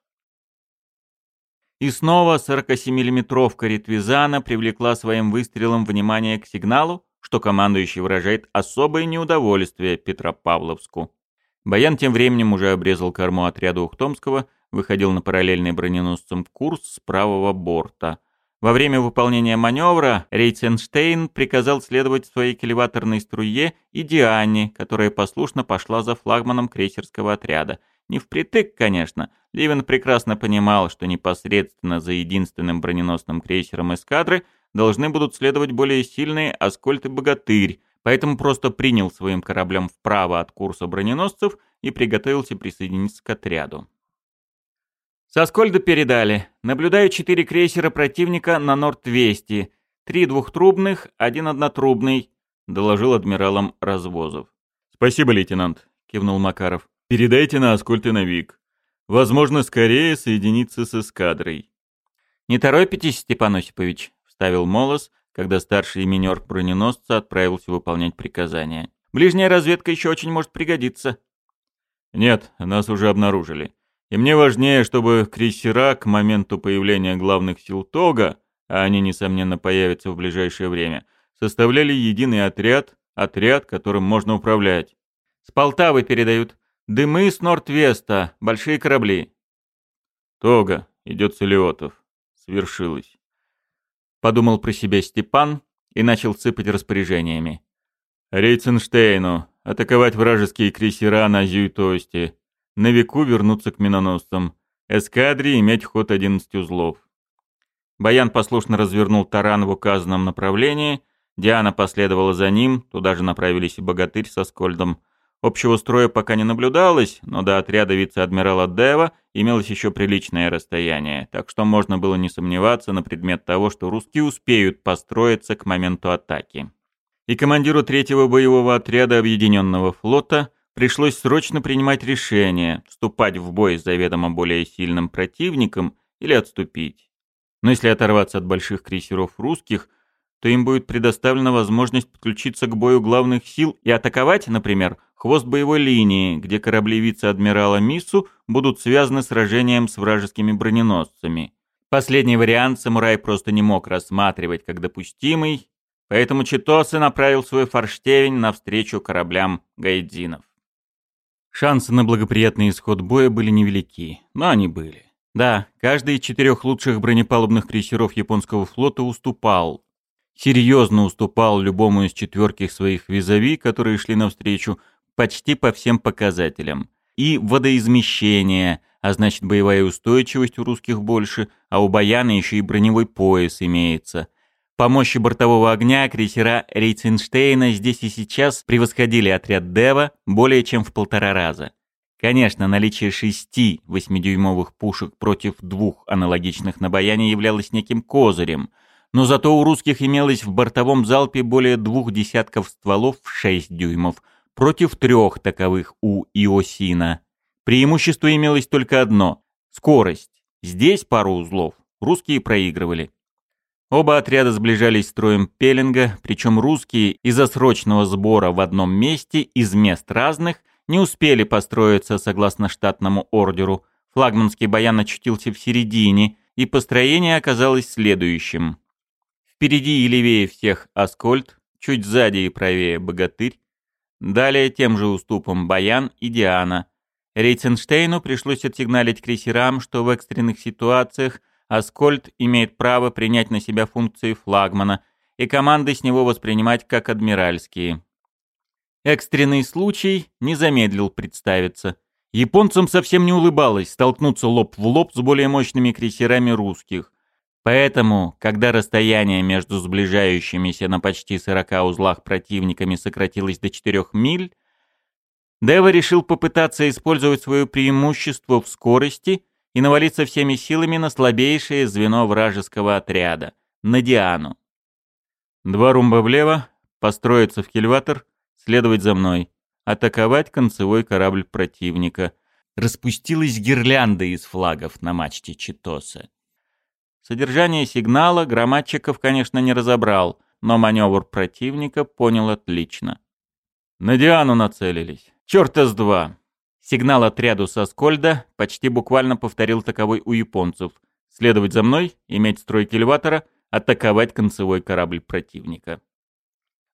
S1: И снова 47-миллиметровка ретвизана привлекла своим выстрелом внимание к сигналу, что командующий выражает особое неудовольствие Петропавловску. Баян тем временем уже обрезал корму отряда Ухтомского, выходил на параллельный броненосцам курс с правого борта. Во время выполнения маневра Рейтенштейн приказал следовать своей келеваторной струе и Диане, которая послушно пошла за флагманом крейсерского отряда. Не впритык, конечно. Ливен прекрасно понимал, что непосредственно за единственным броненосным крейсером эскадры должны будут следовать более сильные «Аскольд» и «Богатырь», поэтому просто принял своим кораблем вправо от курса броненосцев и приготовился присоединиться к отряду. С «Аскольда» передали. Наблюдаю четыре крейсера противника на Норд-200. Три двухтрубных, один однотрубный, — доложил адмиралом Развозов.
S5: «Спасибо, лейтенант», — кивнул Макаров. Передайте на Аскольтиновик. Возможно, скорее соединиться с эскадрой».
S1: «Не торопитесь, Степан Осипович», — вставил Молос, когда старший минер броненосца отправился выполнять приказания. «Ближняя разведка еще очень может пригодиться».
S5: «Нет, нас уже обнаружили. И мне важнее, чтобы крейсера к моменту появления главных сил Тога, а они, несомненно, появятся в ближайшее время, составляли единый отряд, отряд, которым можно управлять».
S1: «С Полтавы передают», Дымы с Норд-Веста, большие корабли.
S5: Тога, идет Селиотов. Свершилось.
S1: Подумал про себя Степан и начал сыпать распоряжениями.
S5: Рейценштейну, атаковать вражеские крейсера на Зюйтосте, на веку вернуться к миноносцам, эскадре иметь ход 11 узлов.
S1: Баян послушно развернул таран в указанном направлении, Диана последовала за ним, туда же направились и богатырь со скольдом – Общего строя пока не наблюдалось, но до отряда вице-адмирала Дева имелось еще приличное расстояние, так что можно было не сомневаться на предмет того, что русские успеют построиться к моменту атаки. И командиру третьего боевого отряда Объединенного флота пришлось срочно принимать решение, вступать в бой с заведомо более сильным противником или отступить. Но если оторваться от больших крейсеров русских – то им будет предоставлена возможность подключиться к бою главных сил и атаковать, например, хвост боевой линии, где корабли вице-адмирала Миссу будут связаны сражением с вражескими броненосцами. Последний вариант самурай просто не мог рассматривать как допустимый,
S2: поэтому Читосы направил свой форштевень навстречу кораблям гайдинов.
S1: Шансы на благоприятный исход боя были невелики, но они были. Да, каждый из четырех лучших бронепалубных крейсеров японского флота уступал. Серьезно уступал любому из четверких своих визави, которые шли навстречу, почти по всем показателям. И водоизмещение, а значит боевая устойчивость у русских больше, а у Баяна еще и броневой пояс имеется. По мощи бортового огня крейсера Рейтсенштейна здесь и сейчас превосходили отряд Дева более чем в полтора раза. Конечно, наличие шести восьмидюймовых пушек против двух аналогичных на Баяне являлось неким козырем, но зато у русских имелось в бортовом залпе более двух десятков стволов в 6 дюймов – против трех таковых у Иосина. Преимущество имелось только одно – скорость. Здесь пару узлов русские проигрывали. Оба отряда сближались с троем Пеллинга, причем русские из-за срочного сбора в одном месте из мест разных не успели построиться согласно штатному ордеру. Флагманский баян очутился в середине, и построение оказалось следующим. Впереди и левее всех Аскольд, чуть сзади и правее Богатырь, Далее тем же уступом Баян и Диана. Рейтенштейну пришлось отсигналить крейсерам, что в экстренных ситуациях Аскольд имеет право принять на себя функции флагмана и команды с него воспринимать как адмиральские. Экстренный случай не замедлил представиться. Японцам совсем не улыбалось столкнуться лоб в лоб с более мощными крейсерами русских. Поэтому, когда расстояние между сближающимися на почти 40 узлах противниками сократилось до 4 миль, Дева решил попытаться использовать свое преимущество в скорости и навалиться всеми силами на слабейшее звено вражеского отряда — на Диану. Два румба влево, построиться в кильватор, следовать за мной, атаковать концевой корабль противника. Распустилась гирлянда из флагов на мачте Читоса. Содержание сигнала грамматчиков, конечно, не разобрал, но маневр противника понял отлично. На Диану нацелились. Черт с два. Сигнал отряду со Скольда почти буквально повторил таковой у японцев. Следовать за мной, иметь стройки элеватора, атаковать концевой корабль противника.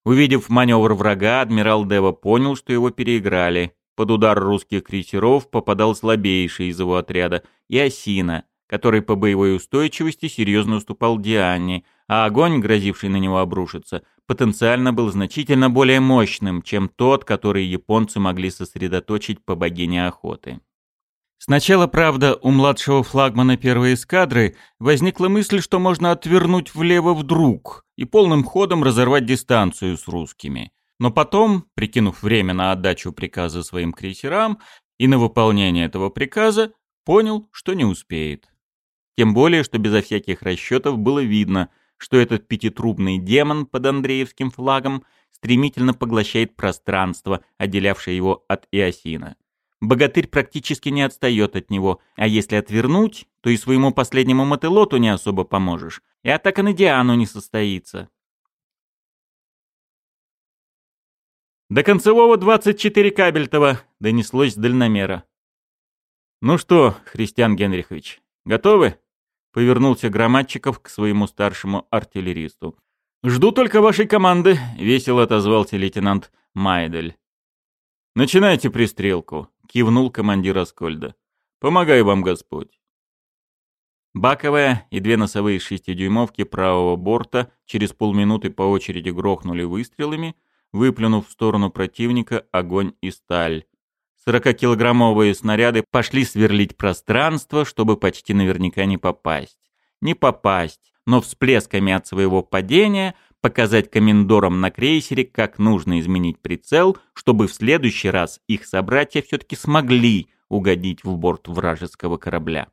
S1: Увидев маневр врага, адмирал Дева понял, что его переиграли. Под удар русских крейсеров попадал слабейший из его отряда – и Осина – который по боевой устойчивости серьезно уступал Диане, а огонь, грозивший на него обрушиться, потенциально был значительно более мощным, чем тот, который японцы могли сосредоточить по богине охоты. Сначала, правда, у младшего флагмана первой эскадры возникла мысль, что можно отвернуть влево вдруг и полным ходом разорвать дистанцию с русскими. Но потом, прикинув время на отдачу приказа своим крейсерам и на выполнение этого приказа, понял, что не успеет. Тем более, что безо всяких расчетов было видно, что этот пятитрубный демон под Андреевским флагом стремительно поглощает пространство, отделявшее его от Иосина. Богатырь практически не отстает от него, а если отвернуть, то и своему последнему мотылоту не особо поможешь, и атака на Диану не состоится. «До концевого 24 кабельтова!» — донеслось дальномера. «Ну что, Христиан Генрихович, готовы?» повернулся Громадчиков к своему старшему артиллеристу. «Жду только вашей команды», — весело отозвался лейтенант Майдель. «Начинайте пристрелку», — кивнул командир Аскольда. «Помогай вам Господь». Баковая и две носовые шестидюймовки правого борта через полминуты по очереди грохнули выстрелами, выплюнув в сторону противника огонь и сталь. Сорокакилограммовые снаряды пошли сверлить пространство, чтобы почти наверняка не попасть. Не попасть, но всплесками от своего падения показать комендорам на крейсере, как нужно изменить прицел, чтобы в следующий раз их собратья все-таки смогли угодить в борт вражеского корабля.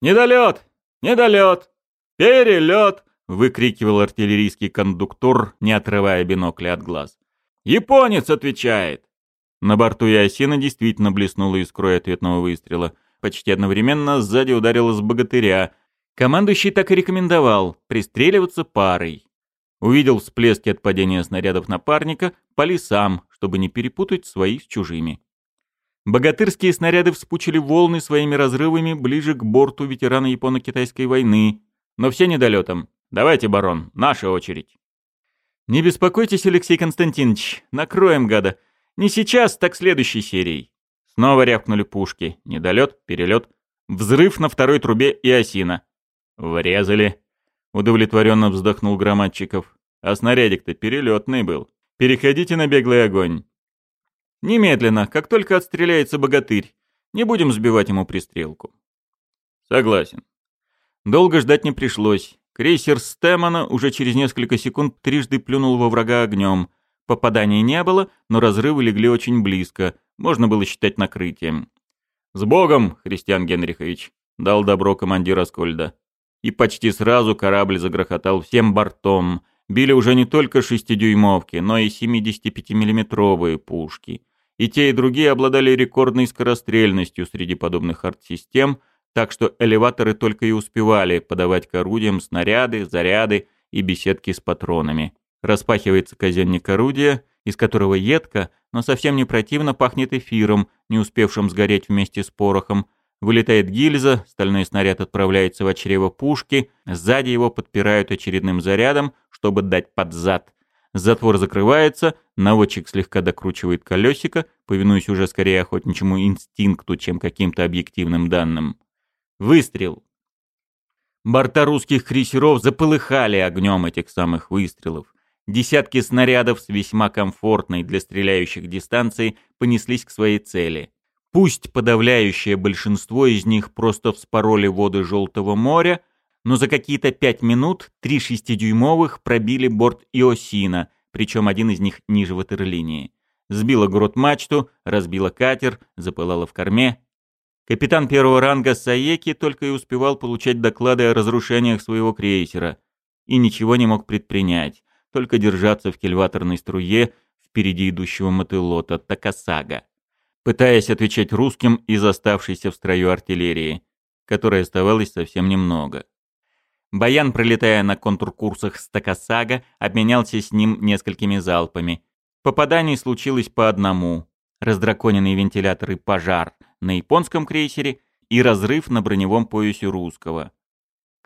S1: «Недолет! Недолет! Перелет!» — выкрикивал артиллерийский кондуктор, не отрывая бинокля от глаз. «Японец отвечает!» На борту Ясина действительно блеснула искрой ответного выстрела. Почти одновременно сзади ударила с богатыря. Командующий так и рекомендовал пристреливаться парой. Увидел всплески от падения снарядов напарника, пали сам, чтобы не перепутать свои с чужими. Богатырские снаряды вспучили волны своими разрывами ближе к борту ветерана Японо-Китайской войны. Но все недолетом. Давайте, барон, наша очередь.
S3: «Не беспокойтесь, Алексей Константинович, накроем гада», не сейчас, так следующей серией. Снова рявкнули пушки. Недолет, перелет. Взрыв на второй трубе и осина. Врезали. Удовлетворенно вздохнул громадчиков. А снарядик-то перелетный был. Переходите на беглый огонь. Немедленно, как только отстреляется богатырь. Не будем сбивать ему пристрелку. Согласен. Долго ждать не пришлось. Крейсер Стэмона уже через несколько секунд трижды плюнул во врага огнем. Попаданий не было, но разрывы легли очень близко, можно было считать накрытием. «С Богом, Христиан Генрихович!» — дал добро командир Аскольда. И почти сразу корабль загрохотал всем бортом. Били уже не только шестидюймовки, но и 75-миллиметровые пушки. И те, и другие обладали рекордной скорострельностью среди подобных арт-систем, так что элеваторы только и успевали подавать к орудиям снаряды, заряды и беседки с патронами. Распахивается казенник орудия, из которого едко, но совсем не противно пахнет эфиром, не успевшим сгореть вместе с порохом. Вылетает гильза, стальной снаряд отправляется в чрево пушки, сзади его подпирают очередным зарядом, чтобы дать под зад. Затвор закрывается, наводчик слегка докручивает колесико, повинуясь уже скорее охотничьему инстинкту, чем каким-то объективным данным. Выстрел. Борта русских крейсеров заполыхали огнем этих самых выстрелов. Десятки снарядов с весьма комфортной для стреляющих дистанции понеслись к своей цели. Пусть подавляющее большинство из них просто вспороли воды Желтого моря, но за какие-то пять минут три шестидюймовых пробили борт Иосина, причем один из них ниже ватерлинии. Сбила грот мачту, разбила катер, запылала в корме. Капитан первого ранга Саеки только и успевал получать доклады о разрушениях своего крейсера и ничего не мог предпринять только держаться в кильваторной струе впереди идущего мотылота Такасага, пытаясь отвечать русским из оставшейся в строю артиллерии, которой оставалось совсем немного. Баян, пролетая на контркурсах с Такасага, обменялся с ним несколькими залпами. Попаданий случилось по одному. Раздраконенный вентилятор и пожар на японском крейсере и разрыв на броневом поясе русского.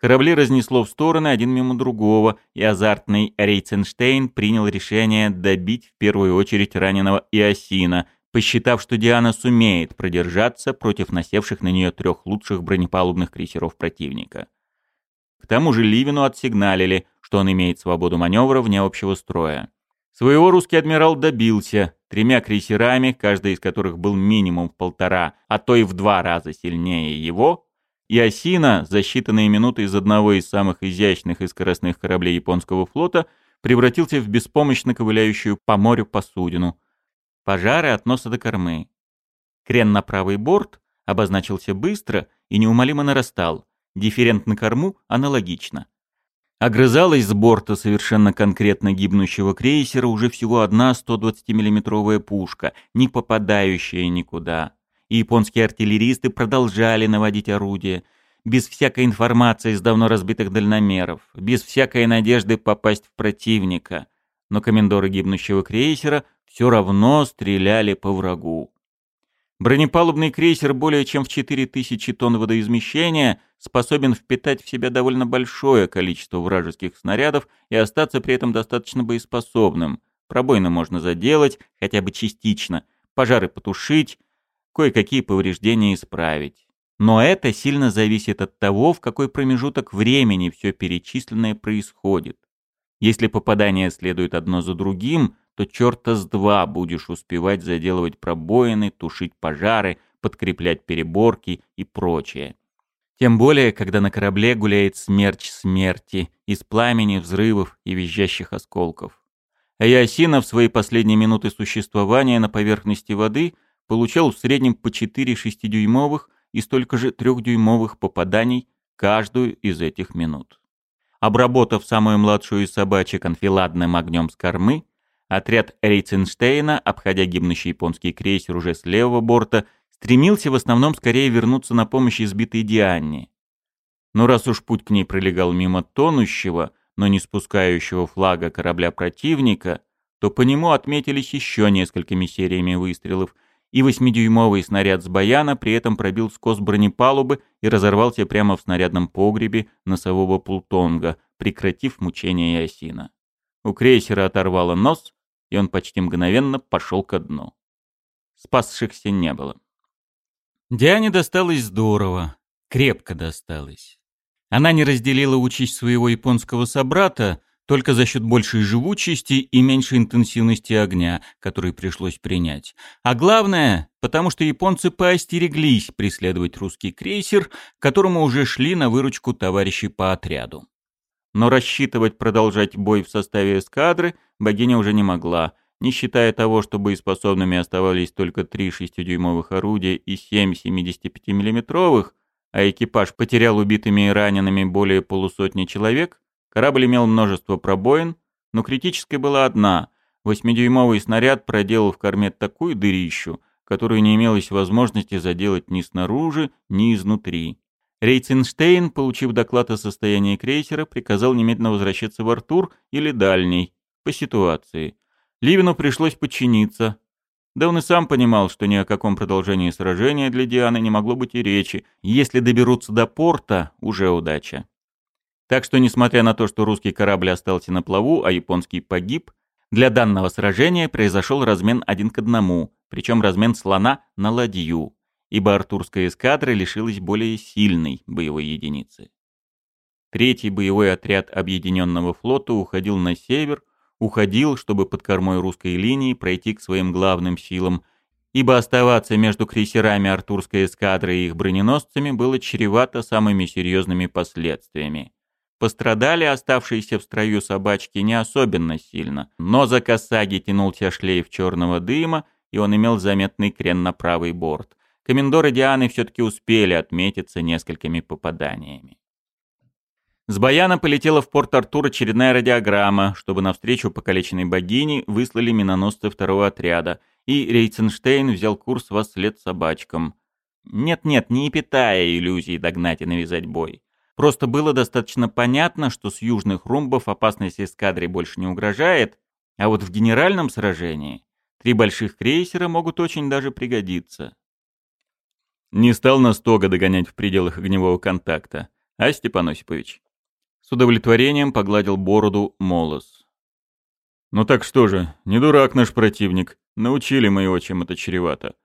S3: Корабли разнесло в стороны один мимо другого, и азартный Рейценштейн принял решение добить в первую очередь раненого Иосина, посчитав, что Диана сумеет продержаться против насевших на нее трех лучших бронепалубных крейсеров противника. К тому же Ливину отсигналили, что он имеет свободу маневра вне общего строя. Своего русский адмирал добился, тремя крейсерами, каждый из которых был минимум в полтора, а то и в два раза сильнее его, и «Осина» за считанные минуты из одного из самых изящных и скоростных кораблей японского флота превратился в беспомощно ковыляющую по морю посудину. Пожары от носа до кормы. Крен на правый борт обозначился быстро и неумолимо нарастал. Дифферент на корму аналогично. Огрызалась с борта совершенно конкретно гибнущего крейсера уже всего одна 120-миллиметровая пушка, не попадающая никуда и японские артиллеристы продолжали наводить орудия, без всякой информации из давно разбитых дальномеров, без всякой надежды попасть в противника. Но комендоры гибнущего крейсера все равно стреляли по врагу. Бронепалубный крейсер более чем в 4000 тонн водоизмещения способен впитать в себя довольно большое количество вражеских снарядов и остаться при этом достаточно боеспособным. Пробоины можно заделать, хотя бы частично, пожары потушить, кое-какие повреждения исправить. Но это сильно зависит от того, в какой промежуток времени все перечисленное происходит. Если попадания следуют одно за другим, то черта с два будешь успевать заделывать пробоины, тушить пожары, подкреплять переборки и прочее. Тем более, когда на корабле гуляет смерч смерти из пламени, взрывов и визжащих осколков. А Ясина в свои последние минуты существования на поверхности воды получал в среднем по 4 6-дюймовых и столько же 3-дюймовых попаданий каждую из этих минут. Обработав самую младшую из собачек анфиладным огнем с кормы, отряд Рейценштейна, обходя гибнущий японский крейсер уже с левого борта, стремился в основном скорее вернуться на помощь избитой Дианне. Но раз уж путь к ней пролегал мимо тонущего, но не спускающего флага корабля противника, то по нему отметились еще несколькими сериями выстрелов, и восьмидюймовый снаряд с баяна при этом пробил скос бронепалубы и разорвался прямо в снарядном погребе носового плутонга, прекратив мучение Ясина.
S1: У крейсера оторвало нос, и он почти мгновенно пошел ко дну. Спасшихся не было.
S3: Диане досталось здорово, крепко досталось. Она не разделила участь своего японского собрата, только за счет большей живучести и меньшей интенсивности огня, который пришлось принять. А главное, потому что японцы поостереглись преследовать русский крейсер, которому уже шли на выручку товарищи по отряду. Но рассчитывать продолжать бой в составе эскадры богиня уже не могла, не считая того, что боеспособными оставались только три 6-дюймовых орудия и 7 75-миллиметровых, а экипаж потерял убитыми и ранеными более полусотни человек, Корабль имел множество пробоин, но критической была одна. Восьмидюймовый снаряд проделал в корме такую дырищу, которую не имелось возможности заделать ни снаружи, ни изнутри. Рейтенштейн, получив доклад о состоянии крейсера, приказал немедленно возвращаться в Артур или Дальний, по ситуации. Ливину пришлось подчиниться. Да он и сам понимал, что ни о каком продолжении сражения для Дианы не могло быть и речи. Если доберутся до порта, уже удача. Так что, несмотря на то, что русский корабль остался на плаву, а японский погиб, для данного сражения произошел размен один к одному, причем размен слона на ладью, ибо артурская эскадра лишилась более сильной боевой единицы. Третий боевой отряд объединенного флота уходил на север, уходил, чтобы под кормой русской линии пройти к своим главным силам, ибо оставаться между крейсерами артурской эскадры и их броненосцами было чревато самыми серьезными последствиями. Пострадали оставшиеся в строю собачки не особенно сильно, но за косаги тянулся шлейф черного дыма, и он имел заметный крен на правый борт. Комендоры Дианы все-таки успели отметиться несколькими попаданиями. С Баяна полетела в порт Артур очередная радиограмма, чтобы навстречу покалеченной богине выслали миноносцы второго отряда, и Рейценштейн взял курс во след собачкам. Нет-нет, не питая иллюзий догнать и навязать бой. Просто было достаточно понятно, что с южных румбов опасность эскадре больше не угрожает, а вот в генеральном сражении три больших крейсера могут очень даже пригодиться. Не стал нас догонять в пределах огневого контакта, а Степан Осипович? С удовлетворением погладил бороду Молос. «Ну так что же, не дурак наш противник. Научили мы его, чем это чревато.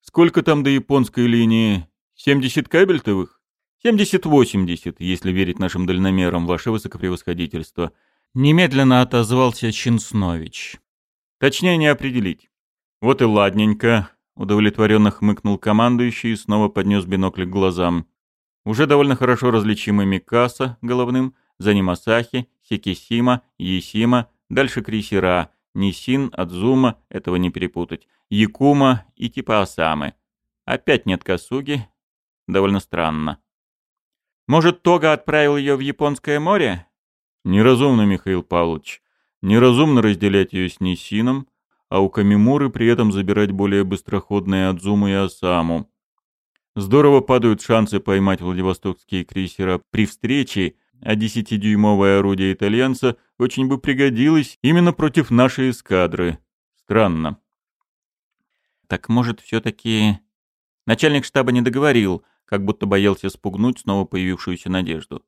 S3: Сколько там до японской линии? 70 кабельтовых?» «Семьдесят-восемьдесят, если верить нашим дальномерам, ваше высокопревосходительство», — немедленно отозвался Чинснович. «Точнее не определить». «Вот и ладненько», — удовлетворенно хмыкнул командующий и снова поднес бинокль к глазам. Уже довольно хорошо различимы Микаса головным, за ним Асахи, Хикисима, Есима, дальше Крисера, Нисин, Адзума, этого не перепутать, Якума и типа Асамы. Опять нет Касуги. Довольно странно. Может, Тога отправил ее в Японское море? Неразумно, Михаил Павлович. Неразумно разделять ее с Нисином, а у Камимуры при этом забирать более быстроходные Адзуму и Осаму. Здорово падают шансы поймать владивостокские крейсера при встрече, а десятидюймовое орудие итальянца очень бы пригодилось именно против нашей эскадры. Странно. Так может, все-таки... Начальник штаба не договорил — как будто боялся спугнуть снова появившуюся надежду.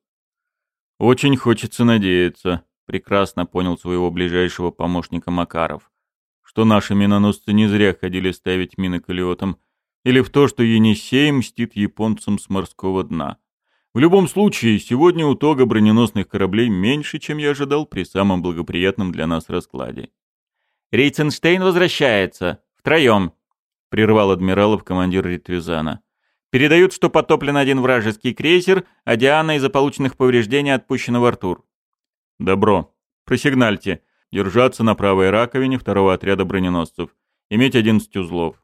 S3: «Очень хочется надеяться», — прекрасно понял своего ближайшего помощника Макаров, что наши миноносцы не зря ходили ставить мины к Элиотам, или в то, что Енисей мстит японцам с морского дна. В любом случае, сегодня у Тога броненосных кораблей меньше, чем я ожидал при самом благоприятном для нас раскладе. «Рейтенштейн возвращается! Втроем!» — прервал адмиралов командир Ритвизана. Передают, что потоплен один вражеский крейсер, а Диана из-за полученных повреждений отпущена в Артур. Добро. Просигнальте. Держаться на правой раковине второго отряда броненосцев. Иметь 11 узлов.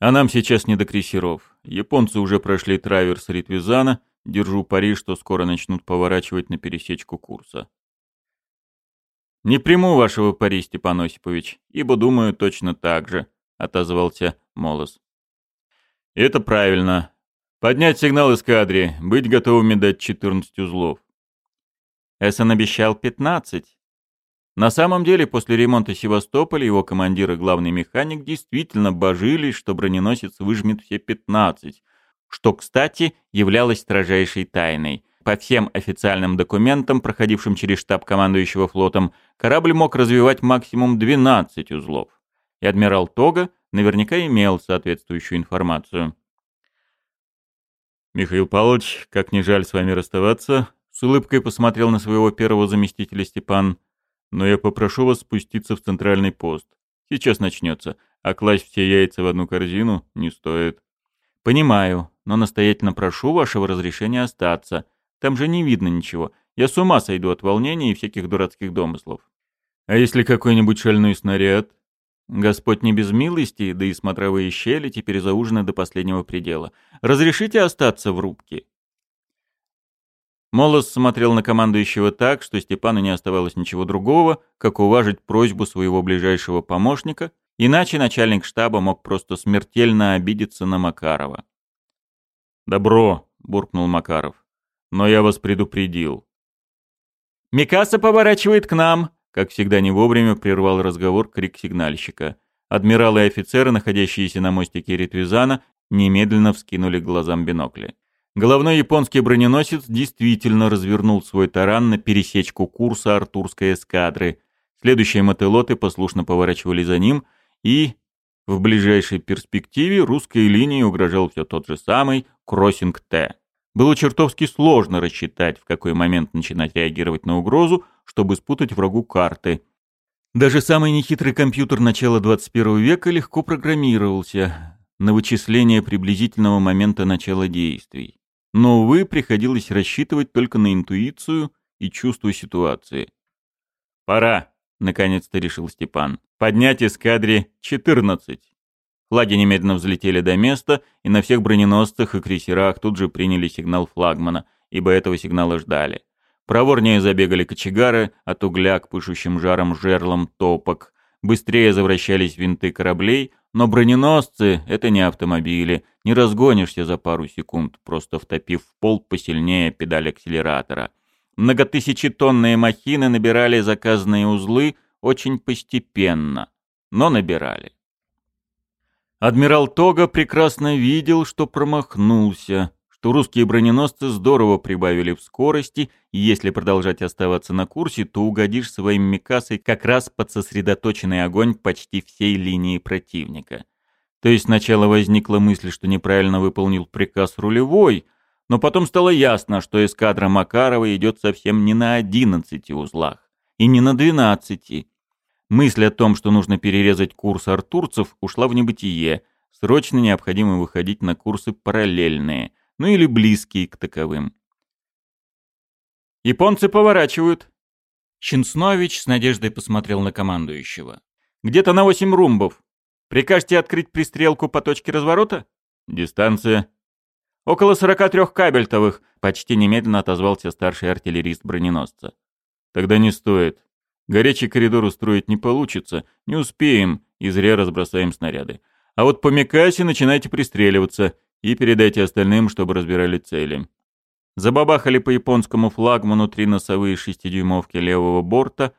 S3: А нам сейчас не до крейсеров. Японцы уже прошли траверс Ритвизана. Держу пари, что скоро начнут поворачивать на пересечку курса. «Не приму вашего пари, Степан Осипович, ибо думаю точно так же», — отозвался Молос. Это правильно. Поднять сигнал из эскадре, быть готовыми дать 14 узлов. Эссен обещал 15. На самом деле, после ремонта Севастополя его командир и главный механик действительно божились, что броненосец выжмет все 15, что, кстати, являлось строжайшей тайной.
S2: По всем официальным документам, проходившим через штаб командующего флотом, корабль мог развивать максимум 12 узлов. И адмирал Тога наверняка имел соответствующую информацию.
S5: Михаил Павлович, как не жаль с вами расставаться, с улыбкой посмотрел на своего первого заместителя Степан. Но я попрошу вас спуститься в центральный пост. Сейчас начнется, а класть все яйца в одну корзину не стоит.
S2: Понимаю, но настоятельно прошу вашего разрешения остаться. Там же не видно ничего. Я с ума сойду от волнения и всяких дурацких домыслов.
S5: А если какой-нибудь шальной снаряд?
S2: Господь не без милости, да и смотровые щели теперь заужены до последнего предела. Разрешите остаться в рубке?» Молос смотрел на командующего так, что Степану не оставалось ничего другого, как уважить просьбу своего ближайшего помощника, иначе начальник штаба мог просто смертельно обидеться на Макарова.
S5: «Добро», — буркнул Макаров, — «но я вас предупредил».
S2: «Микаса поворачивает к нам», как всегда не вовремя прервал разговор крик сигнальщика. Адмиралы и офицеры, находящиеся на мостике Ритвизана, немедленно вскинули глазам бинокли. Головной японский броненосец действительно развернул свой таран на пересечку курса артурской эскадры. Следующие мотылоты послушно поворачивали за ним, и в ближайшей перспективе русской линии угрожал все тот же самый кроссинг Т. Было чертовски сложно рассчитать, в какой момент начинать реагировать на угрозу, чтобы спутать врагу карты. Даже самый нехитрый компьютер начала 21 века легко программировался на вычисление приблизительного момента начала действий. Но, увы, приходилось рассчитывать только на интуицию и чувство ситуации. «Пора», — наконец-то решил Степан, — «поднять эскадре 14». Флаги немедленно взлетели до места, и на всех броненосцах и крейсерах тут же приняли сигнал флагмана, ибо этого сигнала ждали. Проворнее забегали кочегары от угля к пышущим жаром жерлам топок. Быстрее завращались винты кораблей, но броненосцы — это не автомобили. Не разгонишься за пару секунд, просто втопив в пол посильнее педаль акселератора. Многотысячетонные махины набирали заказанные узлы очень постепенно, но набирали. Адмирал Тога прекрасно видел, что промахнулся, что русские броненосцы здорово прибавили в скорости, и если продолжать оставаться на курсе, то угодишь своим Микасой как раз под сосредоточенный огонь почти всей линии противника. То есть сначала возникла мысль, что неправильно выполнил приказ рулевой, но потом стало ясно, что эскадра Макарова идет совсем не на 11 узлах и не на 12, Мысль о том, что нужно перерезать курс артурцев, ушла в небытие. Срочно необходимо выходить на курсы параллельные, ну или близкие к таковым. «Японцы поворачивают!» Чинснович с надеждой посмотрел на командующего. «Где-то на восемь румбов. Прикажете открыть пристрелку по точке разворота?» «Дистанция?» «Около сорока трех кабельтовых», — почти немедленно отозвался старший артиллерист броненосца.
S5: «Тогда не стоит. Горячий коридор устроить не получится, не успеем, и зря разбросаем снаряды. А вот по Микасе начинайте пристреливаться и передайте остальным, чтобы разбирали цели. Забабахали по японскому флагману три носовые шестидюймовки левого борта.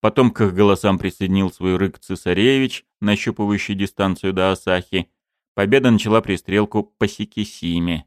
S5: Потом к их голосам присоединил свой рык цесаревич, нащупывающий дистанцию до Асахи. Победа начала пристрелку по Сикисиме.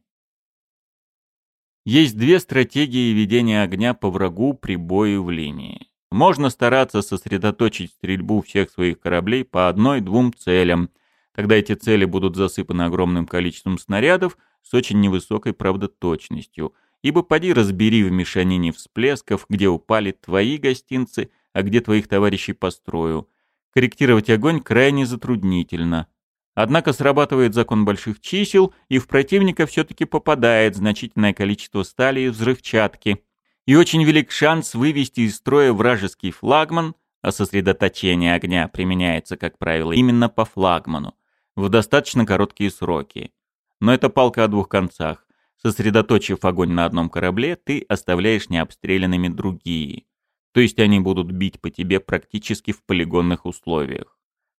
S5: Есть две стратегии ведения огня по врагу при бою в линии можно стараться сосредоточить стрельбу всех своих кораблей по одной-двум целям. Тогда эти цели будут засыпаны огромным количеством снарядов с очень невысокой, правда, точностью. Ибо поди разбери в мешанине всплесков, где упали твои гостинцы, а где твоих товарищей по строю. Корректировать огонь крайне затруднительно. Однако срабатывает закон больших чисел, и в противника все-таки попадает значительное количество стали и взрывчатки – и очень велик шанс вывести из строя вражеский флагман, а сосредоточение огня применяется, как правило, именно по флагману, в достаточно короткие сроки. Но это палка о двух концах. Сосредоточив огонь на одном корабле, ты оставляешь необстрелянными другие. То есть они будут бить по тебе практически в полигонных условиях.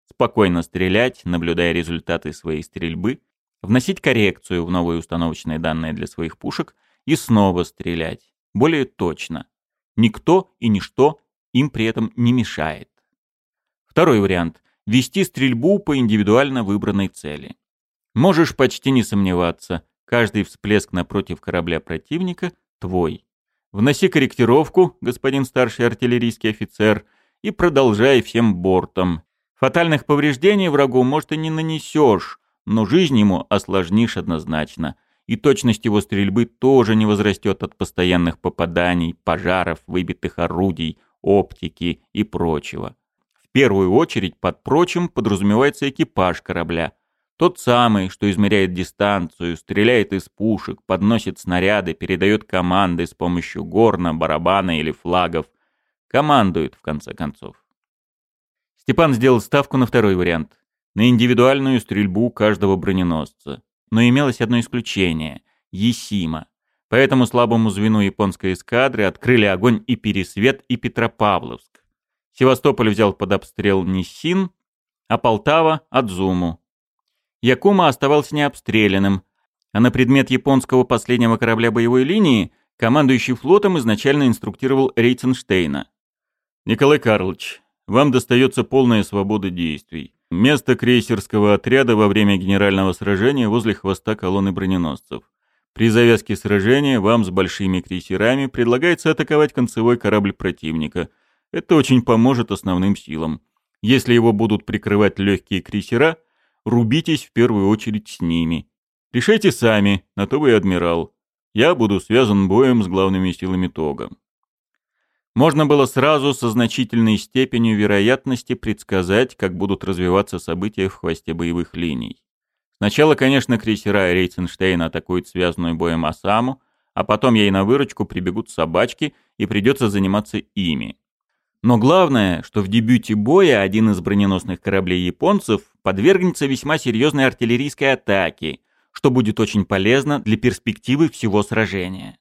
S5: Спокойно стрелять, наблюдая результаты своей стрельбы, вносить коррекцию в новые установочные данные для своих пушек и снова стрелять. Более точно, никто и ничто им при этом не мешает. Второй вариант – вести стрельбу по индивидуально выбранной цели. Можешь почти не сомневаться,
S1: каждый всплеск напротив корабля противника твой. Вноси корректировку, господин старший артиллерийский офицер, и продолжай всем бортом. Фатальных повреждений врагу, может, и не нанесешь, но жизнь ему осложнишь однозначно – и точность его стрельбы тоже не возрастет от постоянных попаданий, пожаров, выбитых орудий, оптики и прочего. В первую очередь, под прочим, подразумевается экипаж корабля. Тот самый, что измеряет дистанцию, стреляет из пушек, подносит снаряды, передает команды с помощью горна, барабана или флагов. Командует, в конце концов. Степан сделал ставку на второй вариант. На индивидуальную стрельбу каждого броненосца но имелось одно исключение — Есима. Поэтому слабому звену японской эскадры открыли огонь и Пересвет, и Петропавловск. Севастополь взял под обстрел Ниссин, а Полтава — Адзуму. Якума оставался необстрелянным, а на предмет японского последнего корабля боевой линии командующий флотом изначально инструктировал Рейтенштейна. «Николай Карлович, вам достается полная свобода действий. Место крейсерского отряда во время генерального сражения возле хвоста колонны броненосцев. При завязке сражения вам с большими крейсерами предлагается атаковать концевой корабль противника. Это очень поможет основным силам. Если его будут прикрывать легкие крейсера, рубитесь в первую очередь с ними. Решайте сами, на то вы и адмирал. Я буду связан боем с главными силами Тога можно было сразу со значительной степенью вероятности предсказать, как будут развиваться события в хвосте боевых линий. Сначала, конечно, крейсера Рейтенштейна атакуют связанную боем Осаму, а потом ей на выручку прибегут собачки, и придется заниматься ими. Но главное, что в дебюте боя один из броненосных кораблей японцев подвергнется весьма серьезной артиллерийской атаке, что будет очень полезно для перспективы всего сражения.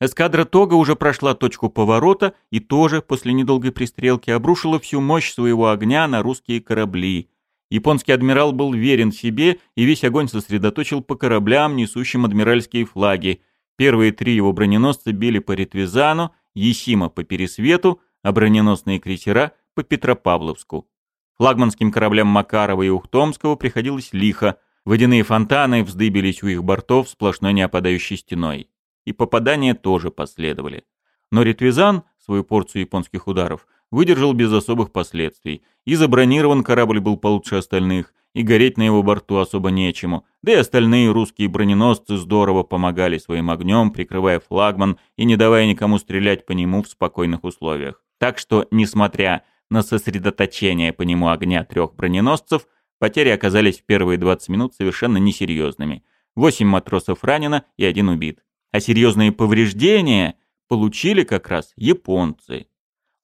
S1: Эскадра Тога уже прошла точку поворота и тоже, после недолгой пристрелки, обрушила всю мощь своего огня на русские корабли. Японский адмирал был верен себе и весь огонь сосредоточил по кораблям, несущим адмиральские флаги. Первые три его броненосца били по Ретвизану, Есима по Пересвету, а броненосные крейсера — по Петропавловску. Флагманским кораблям Макарова и Ухтомского приходилось лихо. Водяные фонтаны вздыбились у их бортов сплошной неопадающей стеной и попадания тоже последовали. Но Ритвизан свою порцию японских ударов выдержал без особых последствий, и забронирован корабль был получше остальных, и гореть на его борту особо нечему, да и остальные русские броненосцы здорово помогали своим огнем, прикрывая флагман и не давая никому стрелять по нему в спокойных условиях. Так что, несмотря на сосредоточение по нему огня трех броненосцев, потери оказались в первые 20 минут совершенно несерьезными. Восемь матросов ранено и один убит а серьезные повреждения получили как раз японцы.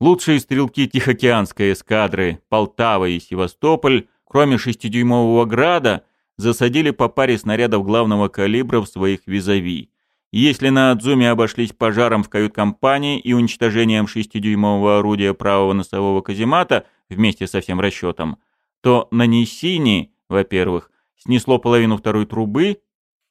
S1: Лучшие стрелки Тихоокеанской эскадры Полтава и Севастополь, кроме шестидюймового града, засадили по паре снарядов главного калибра в своих визави. Если на Адзуме обошлись пожаром в кают-компании и уничтожением шестидюймового орудия правого носового каземата вместе со всем расчетом, то на Нисине, во-первых, снесло половину второй трубы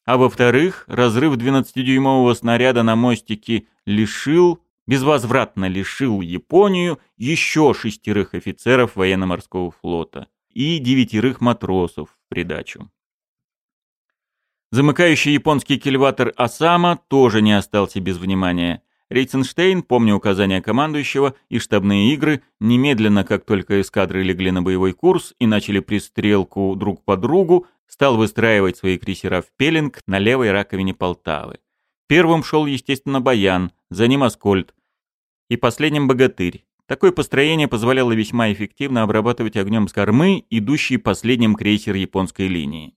S1: а во-вторых, разрыв 12-дюймового снаряда на мостике лишил, безвозвратно лишил Японию еще шестерых офицеров военно-морского флота и девятерых матросов в придачу. Замыкающий японский кильватор «Осама» тоже не остался без внимания. Рейтенштейн, помня указания командующего и штабные игры, немедленно, как только эскадры легли на боевой курс и начали пристрелку друг по другу, стал выстраивать свои крейсера в пеленг на левой раковине Полтавы. Первым шел, естественно, Баян, за ним Аскольд и последним Богатырь. Такое построение позволяло весьма эффективно обрабатывать огнем с кормы идущий последним крейсер японской линии.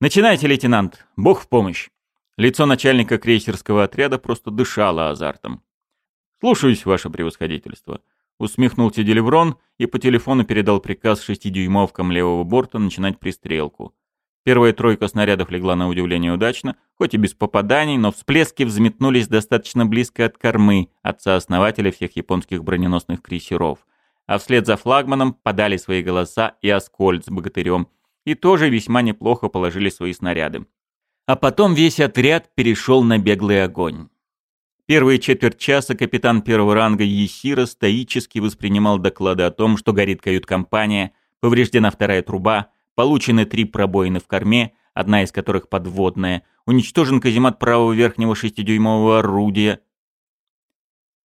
S1: «Начинайте, лейтенант! Бог в помощь!» Лицо начальника крейсерского отряда просто дышало азартом. «Слушаюсь, ваше превосходительство!» Усмехнул Тиделеврон и по телефону передал приказ шестидюймовкам левого борта начинать пристрелку. Первая тройка снарядов легла на удивление удачно, хоть и без попаданий, но всплески взметнулись достаточно близко от кормы, отца-основателя всех японских броненосных крейсеров. А вслед за флагманом подали свои голоса и Аскольд с богатырем, и тоже весьма неплохо положили свои снаряды. А потом весь отряд перешел на беглый огонь. Первые четверть часа капитан первого ранга Ехира стоически воспринимал доклады о том, что горит кают-компания, повреждена вторая труба, получены три пробоины в корме,
S2: одна из которых подводная, уничтожен каземат правого верхнего шестидюймового орудия.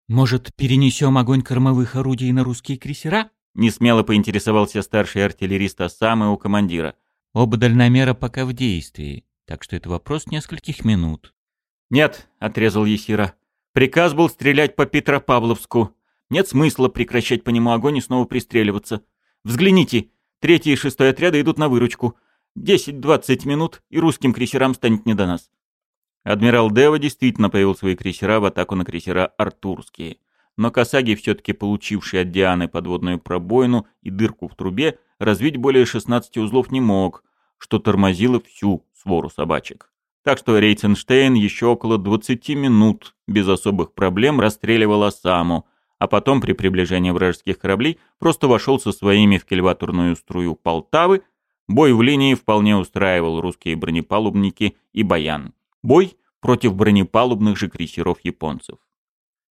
S4: «Может, перенесем огонь кормовых орудий на русские крейсера?»
S2: — несмело поинтересовался старший артиллерист Осамы у командира.
S4: «Оба дальномера пока в действии, так что это вопрос нескольких минут».
S2: «Нет», — отрезал Ехира, Приказ был стрелять по Петропавловску. Нет смысла прекращать по нему огонь и снова пристреливаться. Взгляните, третий и шестой отряды идут на выручку. 10-20 минут, и русским крейсерам станет не до нас. Адмирал Дева действительно повел свои крейсера в атаку на крейсера «Артурские». Но Касаги, все-таки получивший от Дианы подводную пробоину и дырку в трубе, развить более 16 узлов не мог, что тормозило всю свору собачек так что Рейтенштейн еще около 20 минут без особых проблем расстреливал Осаму, а потом при приближении вражеских кораблей просто вошел со своими в кильваторную струю Полтавы, бой в линии вполне устраивал русские бронепалубники и Баян. Бой против бронепалубных же крейсеров японцев.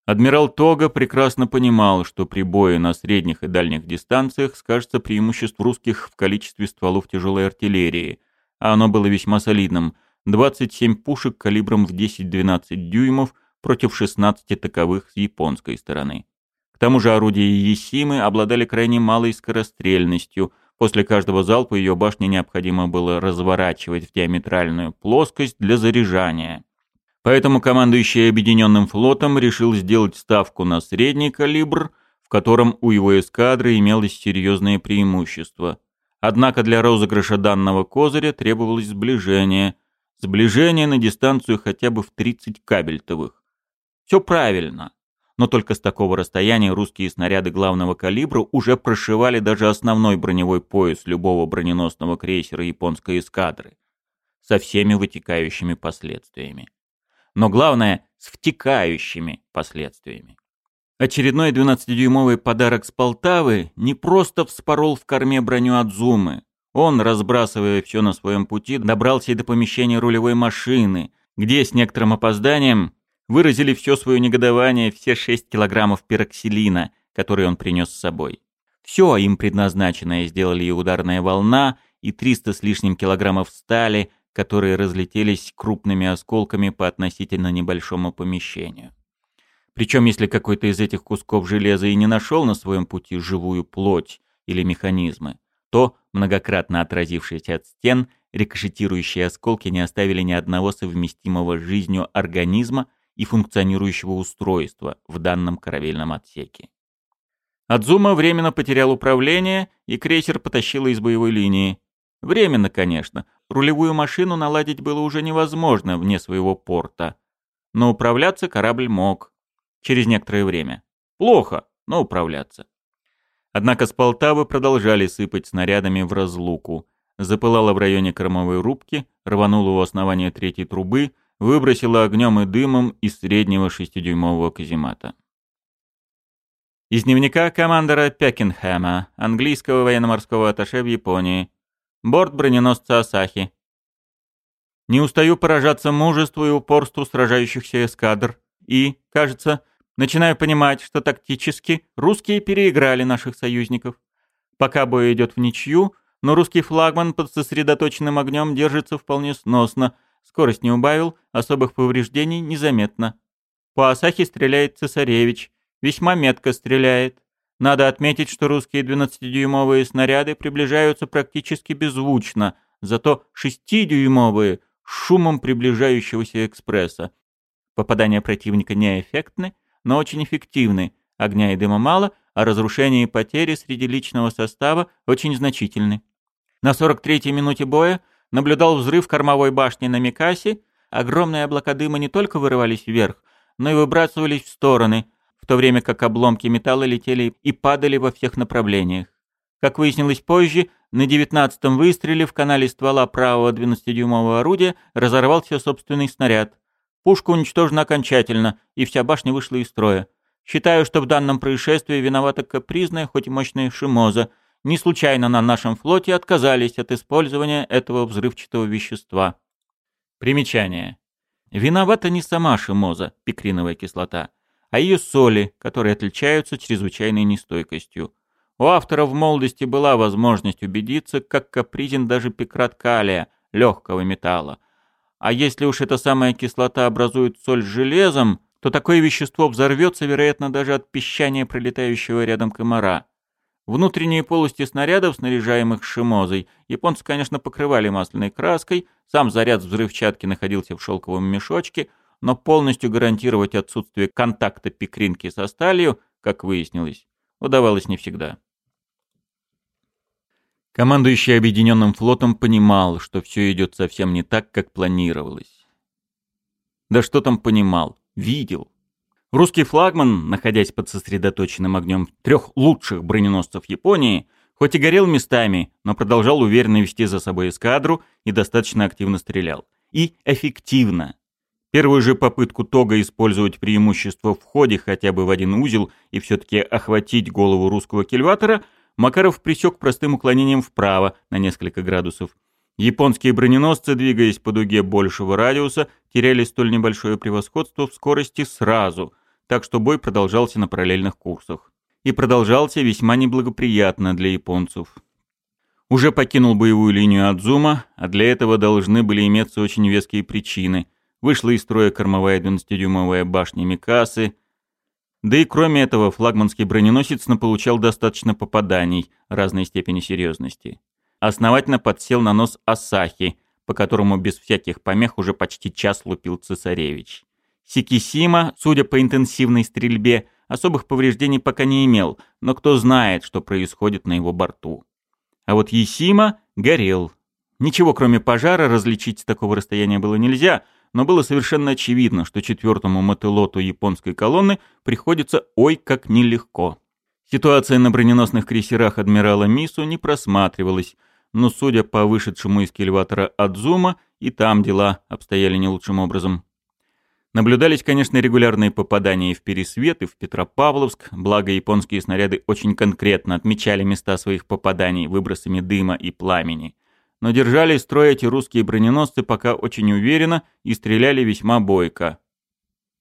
S2: Адмирал Тога прекрасно понимал, что при бое на средних и дальних дистанциях скажется преимущество русских в количестве стволов тяжелой артиллерии, а оно было весьма солидным – 27 пушек калибром в 10-12 дюймов против 16 таковых с японской стороны. К тому же орудия Есимы обладали крайне малой скорострельностью. После каждого залпа ее башни необходимо было разворачивать в диаметральную плоскость для заряжания. Поэтому командующий Объединенным флотом решил сделать ставку на средний калибр, в котором у его эскадры имелось серьезное преимущество. Однако для розыгрыша данного козыря требовалось сближение – Сближение на дистанцию хотя бы в 30 кабельтовых. Все правильно. Но только с такого расстояния русские снаряды главного калибра уже прошивали даже основной броневой пояс любого броненосного крейсера японской эскадры. Со всеми вытекающими последствиями. Но главное, с втекающими последствиями. Очередной 12-дюймовый подарок с Полтавы не просто вспорол в корме броню от зумы. Он, разбрасывая все на своем пути, добрался и до помещения рулевой машины, где с некоторым опозданием выразили все свое негодование все 6 килограммов пероксилина, которые он принес с собой. Все им предназначенное сделали и ударная волна, и 300 с лишним килограммов стали, которые разлетелись крупными осколками по относительно небольшому помещению. Причем, если какой-то из этих кусков железа и не нашел на своем пути живую плоть или механизмы, то многократно отразившись от стен, рикошетирующие осколки не оставили ни одного совместимого с жизнью организма и функционирующего устройства в данном корабельном отсеке. Адзума временно потерял управление, и крейсер потащило из боевой линии. Временно, конечно. Рулевую машину наладить было уже невозможно вне своего порта. Но управляться корабль мог. Через некоторое время. Плохо, но управляться. Однако с Полтавы продолжали сыпать снарядами в разлуку. запылало в районе кормовой рубки, рвануло у основания третьей трубы, выбросило огнем и дымом из среднего шестидюймового каземата. Из дневника командора Пекинхэма, английского военно-морского атташе в Японии. Борт броненосца Асахи. Не устаю поражаться мужеству и упорству сражающихся эскадр и, кажется, Начинаю понимать, что тактически русские переиграли наших союзников. Пока бой идет в ничью, но русский флагман под сосредоточенным огнем держится вполне сносно. Скорость не убавил, особых повреждений незаметно. По Асахе стреляет цесаревич. Весьма метко стреляет. Надо отметить, что русские 12-дюймовые снаряды приближаются практически беззвучно, зато 6-дюймовые — шумом приближающегося экспресса. Попадания противника неэффектны, но очень эффективны. Огня и дыма мало, а разрушения и потери среди личного состава очень значительны. На 43-й минуте боя наблюдал взрыв кормовой башни на Микасе. Огромные облака дыма не только вырывались вверх, но и выбрасывались в стороны, в то время как обломки металла летели и падали во всех направлениях. Как выяснилось позже, на девятнадцатом выстреле в канале ствола правого 12-дюймового орудия разорвался собственный снаряд. Пушка уничтожена окончательно, и вся башня вышла из строя. Считаю, что в данном происшествии виновата капризная, хоть и мощная Шимоза. Не случайно на нашем флоте отказались от использования этого взрывчатого вещества. Примечание. Виновата не сама Шимоза, пикриновая кислота, а ее соли, которые отличаются чрезвычайной нестойкостью. У автора в молодости была возможность убедиться, как капризен даже пикрат калия, легкого металла, а если уж эта самая кислота образует соль с железом, то такое вещество взорвется, вероятно, даже от пищания пролетающего рядом комара. Внутренние полости снарядов, снаряжаемых шимозой, японцы, конечно, покрывали масляной краской, сам заряд взрывчатки находился в шелковом мешочке, но полностью гарантировать отсутствие контакта пикринки со сталью, как выяснилось, удавалось не всегда.
S1: Командующий Объединенным флотом понимал, что все идет совсем не так, как планировалось. Да что там понимал? Видел. Русский флагман, находясь под сосредоточенным огнем трех лучших броненосцев Японии, хоть и горел местами, но продолжал уверенно вести за собой эскадру и достаточно активно стрелял. И эффективно. Первую же попытку Тога использовать преимущество в ходе хотя бы в один узел и все-таки охватить голову русского кильватора – Макаров присек простым уклонением вправо на несколько градусов. Японские броненосцы, двигаясь по дуге большего радиуса, теряли столь небольшое превосходство в скорости сразу, так что бой продолжался на параллельных курсах. И продолжался весьма неблагоприятно для японцев. Уже покинул боевую линию Адзума, а для этого должны были иметься очень веские причины. Вышла из строя кормовая 12-дюймовая башня Микасы – да и кроме этого, флагманский броненосец наполучал достаточно попаданий разной степени серьезности. Основательно подсел на нос Асахи, по которому без всяких помех уже почти час лупил цесаревич. Сикисима, судя по интенсивной стрельбе, особых повреждений пока не имел, но кто знает, что происходит на его борту. А вот Есима горел. Ничего, кроме пожара, различить с такого расстояния было нельзя — но было совершенно очевидно, что четвертому мотылоту японской колонны приходится ой как нелегко. Ситуация на броненосных крейсерах адмирала Мису не просматривалась, но, судя по вышедшему из кильватора Адзума, и там дела обстояли не лучшим образом. Наблюдались, конечно, регулярные попадания и в Пересвет, и в Петропавловск, благо японские снаряды очень конкретно отмечали места своих попаданий выбросами дыма и пламени но держали строй эти русские броненосцы пока очень уверенно и стреляли весьма бойко.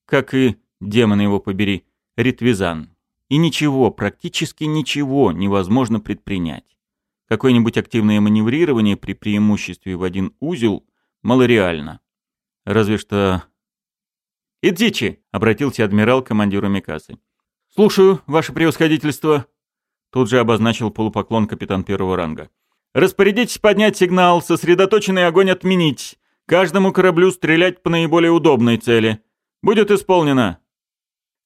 S1: Как и, демон его побери, Ритвизан. И ничего, практически ничего невозможно предпринять. Какое-нибудь активное маневрирование при преимуществе в один узел малореально. Разве что... «Идзичи!» — обратился адмирал к командиру Микасы. «Слушаю, ваше превосходительство!» Тут же обозначил полупоклон капитан первого ранга. Распорядитесь поднять сигнал, сосредоточенный огонь отменить. Каждому кораблю стрелять по наиболее удобной цели. Будет исполнено.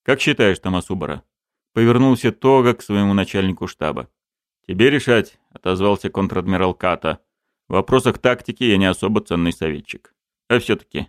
S1: Как считаешь, Тамасубара? Повернулся Тога к своему начальнику штаба. Тебе решать, отозвался контр-адмирал Ката. В вопросах тактики я не особо ценный советчик. А все-таки.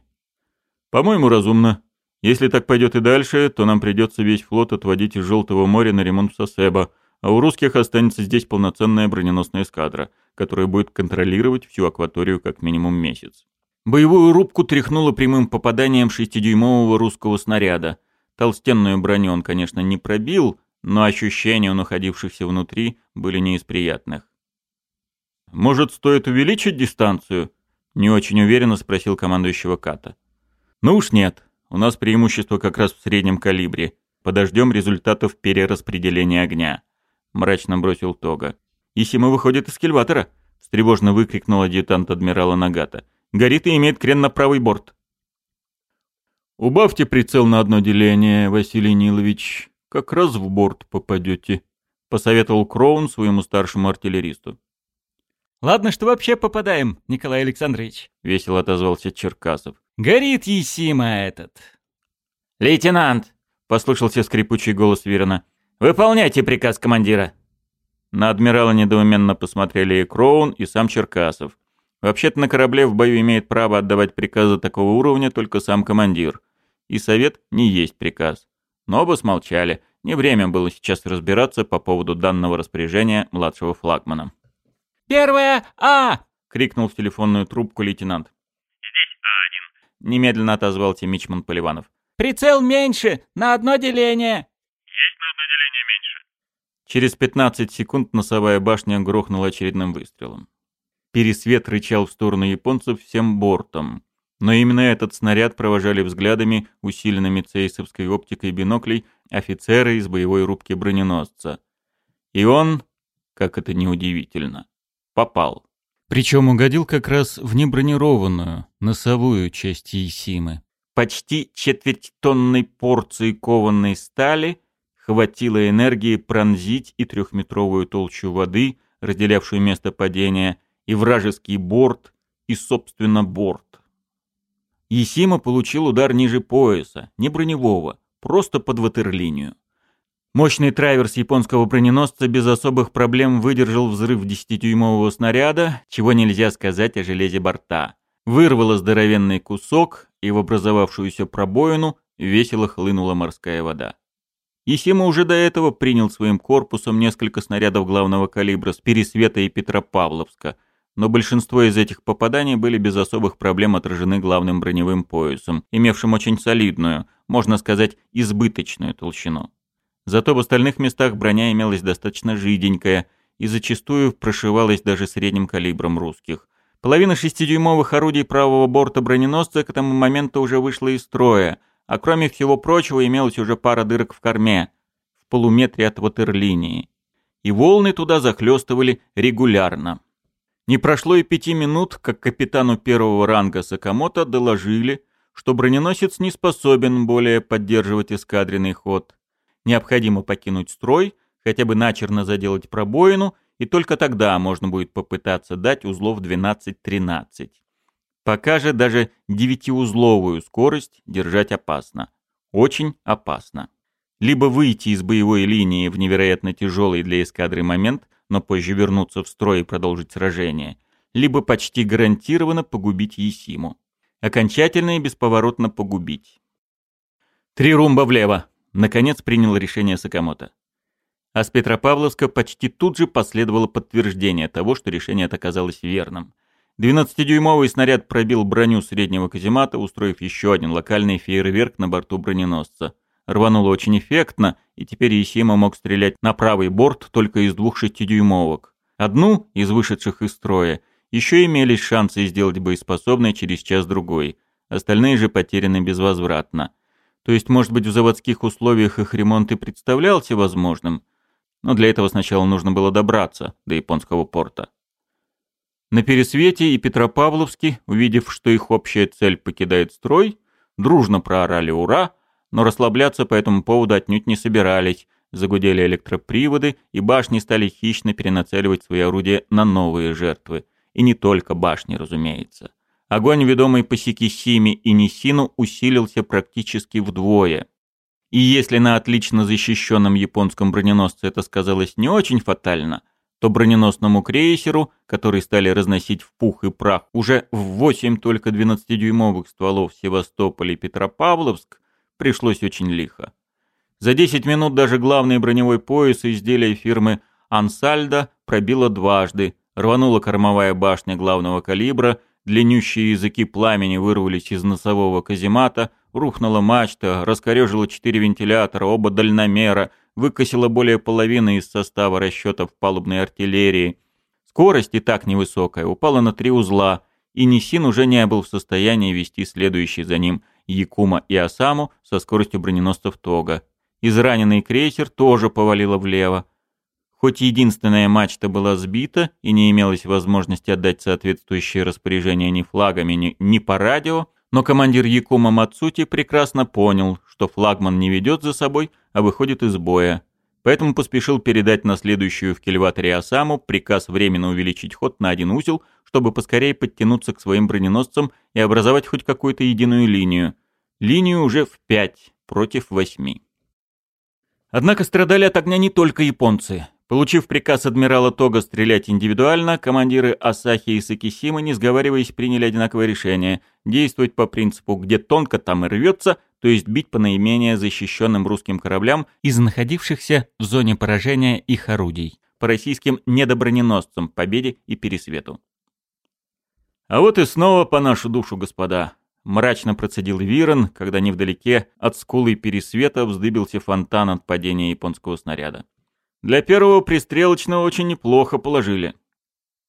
S1: По-моему, разумно. Если так пойдет и дальше, то нам придется весь флот отводить из Желтого моря на ремонт в Сосебо, а у русских останется здесь полноценная броненосная эскадра — которая будет контролировать всю акваторию как минимум месяц. Боевую рубку тряхнуло прямым попаданием шестидюймового русского снаряда. Толстенную броню он, конечно, не пробил, но ощущения у находившихся внутри были не из приятных. «Может, стоит увеличить дистанцию?» — не очень уверенно спросил командующего Ката. «Ну уж нет. У нас преимущество как раз в среднем калибре. Подождем результатов перераспределения огня», — мрачно бросил Тога. «Исима выходит из кильватора. — тревожно выкрикнул адъютант адмирала Нагата. «Горит и имеет крен на правый борт». «Убавьте прицел на одно деление, Василий Нилович. Как раз в борт попадете», — посоветовал Кроун своему старшему артиллеристу.
S4: «Ладно, что вообще попадаем, Николай Александрович», — весело отозвался Черкасов. «Горит Есима этот».
S2: «Лейтенант», — послышался скрипучий голос Вирона, — «выполняйте приказ командира».
S1: На адмирала недоуменно посмотрели и Кроун, и сам Черкасов. Вообще-то на корабле в бою имеет право отдавать приказы такого уровня только сам командир. И совет не есть приказ. Но оба смолчали. Не время было сейчас разбираться по поводу данного распоряжения младшего флагмана.
S4: «Первое А!»
S1: — крикнул в телефонную трубку лейтенант.
S6: «Здесь А1», —
S1: немедленно отозвался Мичман Поливанов.
S4: «Прицел меньше, на одно деление!»
S1: Через 15 секунд носовая башня грохнула очередным выстрелом. Пересвет рычал в сторону японцев всем бортом. Но именно этот снаряд провожали взглядами, усиленными цейсовской оптикой биноклей, офицеры из боевой рубки броненосца. И он, как это неудивительно, попал. Причем угодил как раз в небронированную, носовую часть Есимы.
S3: Почти четверть тонной порции кованой стали — хватило энергии пронзить и трехметровую толщу воды, разделявшую место падения, и вражеский борт, и, собственно, борт. Есима получил удар ниже пояса, не броневого, просто под ватерлинию. Мощный траверс японского броненосца без особых проблем выдержал взрыв 10-дюймового снаряда, чего нельзя сказать о железе борта. Вырвало здоровенный кусок, и в образовавшуюся пробоину весело хлынула морская вода. Есима уже до этого принял своим корпусом несколько снарядов главного калибра с Пересвета и Петропавловска, но большинство из этих попаданий были без особых проблем отражены главным броневым поясом, имевшим очень солидную, можно сказать, избыточную толщину. Зато в остальных местах броня имелась достаточно жиденькая и зачастую прошивалась даже средним калибром русских. Половина шестидюймовых орудий правого борта броненосца к тому моменту уже вышла из строя – а кроме всего прочего имелась уже пара дырок в корме, в полуметре от ватерлинии. И волны туда захлестывали регулярно. Не прошло и пяти минут, как капитану первого ранга Сакамото доложили, что броненосец не способен более поддерживать эскадренный ход. Необходимо покинуть строй, хотя бы начерно заделать пробоину, и только тогда можно будет попытаться дать узлов 12-13. Пока же даже девятиузловую скорость держать опасно. Очень опасно. Либо выйти из боевой линии в невероятно тяжелый для эскадры момент, но позже вернуться в строй и продолжить сражение, либо почти гарантированно погубить Есиму. Окончательно и бесповоротно погубить. «Три румба влево!» — наконец принял решение Сакамото. А с Петропавловска почти тут же последовало подтверждение того, что решение оказалось верным. 12-дюймовый снаряд пробил броню среднего каземата, устроив еще один локальный фейерверк на борту броненосца. Рвануло очень эффектно, и теперь Исима мог стрелять на правый борт только из двух шестидюймовок. Одну, из вышедших из строя, еще имелись шансы сделать боеспособной через час-другой. Остальные же потеряны безвозвратно. То есть, может быть, в заводских условиях их ремонт и представлялся возможным, но для этого сначала нужно было добраться до японского порта. На Пересвете и Петропавловске, увидев, что их общая цель покидает строй, дружно проорали «Ура!», но расслабляться по этому поводу отнюдь не собирались. Загудели электроприводы, и башни стали хищно перенацеливать свои орудия на новые жертвы. И не только башни, разумеется. Огонь, ведомый по Сикисиме и Нисину, усилился практически вдвое. И если на отлично защищенном японском броненосце это сказалось не очень фатально – то броненосному крейсеру, который стали разносить в пух и прах уже в восемь только 12-дюймовых стволов Севастополя и Петропавловск, пришлось очень лихо. За 10 минут даже главный броневой пояс изделия фирмы «Ансальдо» пробило дважды, рванула кормовая башня главного калибра, длиннющие языки пламени вырвались из носового каземата, рухнула мачта, раскорежила четыре вентилятора, оба дальномера, выкосила более половины из состава расчетов палубной артиллерии. Скорость и так невысокая, упала на три узла, и Нисин уже не был в состоянии вести следующий за ним Якума и Осаму со скоростью броненосцев Тога. Израненный крейсер тоже повалило влево. Хоть единственная мачта была сбита и не имелось возможности отдать соответствующие распоряжения ни флагами, ни, ни по радио, но командир Якума Мацути прекрасно понял, что флагман не ведет за собой, а выходит из боя. Поэтому поспешил передать на следующую в кильваторе Осаму приказ временно увеличить ход на один узел, чтобы поскорее подтянуться к своим броненосцам и образовать хоть какую-то единую линию. Линию уже в пять против восьми. Однако страдали от огня не только японцы. Получив приказ адмирала Тога стрелять индивидуально, командиры Асахи и Сакисимы, не сговариваясь, приняли одинаковое решение – действовать по принципу «где тонко, там и рвется», то есть бить по наименее защищенным русским кораблям из находившихся в зоне поражения их орудий, по российским недоброненосцам «Победе» и «Пересвету». «А вот и снова по нашу душу, господа», – мрачно процедил Вирон, когда невдалеке от скулы Пересвета вздыбился фонтан от падения японского снаряда. Для первого пристрелочного очень неплохо положили.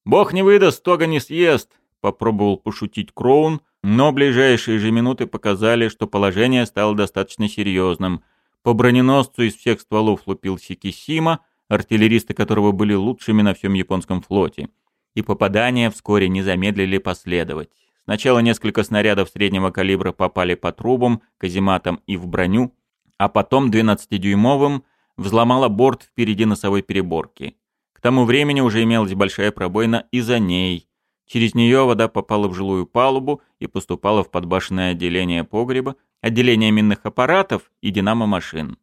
S3: «Бог не выдаст, тога не съест», — попробовал пошутить Кроун, но ближайшие же минуты показали, что положение стало достаточно серьезным. По броненосцу из всех стволов лупил Сикисима, артиллеристы которого были лучшими на всем японском флоте.
S2: И попадания вскоре не замедлили последовать. Сначала несколько снарядов среднего калибра попали по трубам, казематам и в броню, а потом 12-дюймовым — взломала борт впереди носовой переборки. К тому времени уже имелась большая пробоина и за ней. Через нее вода попала в жилую палубу и поступала в подбашенное отделение погреба, отделение минных аппаратов и динамо-машин.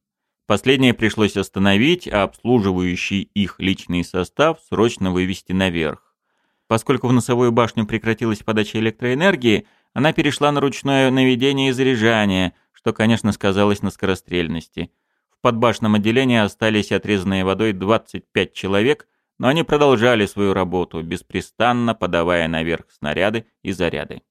S2: Последнее пришлось остановить, а обслуживающий их личный состав срочно вывести наверх. Поскольку в носовую башню прекратилась подача электроэнергии, она перешла на ручное наведение и заряжание, что, конечно, сказалось на скорострельности – в подбашном отделении остались отрезанные водой 25 человек, но они продолжали свою работу, беспрестанно подавая наверх снаряды и заряды.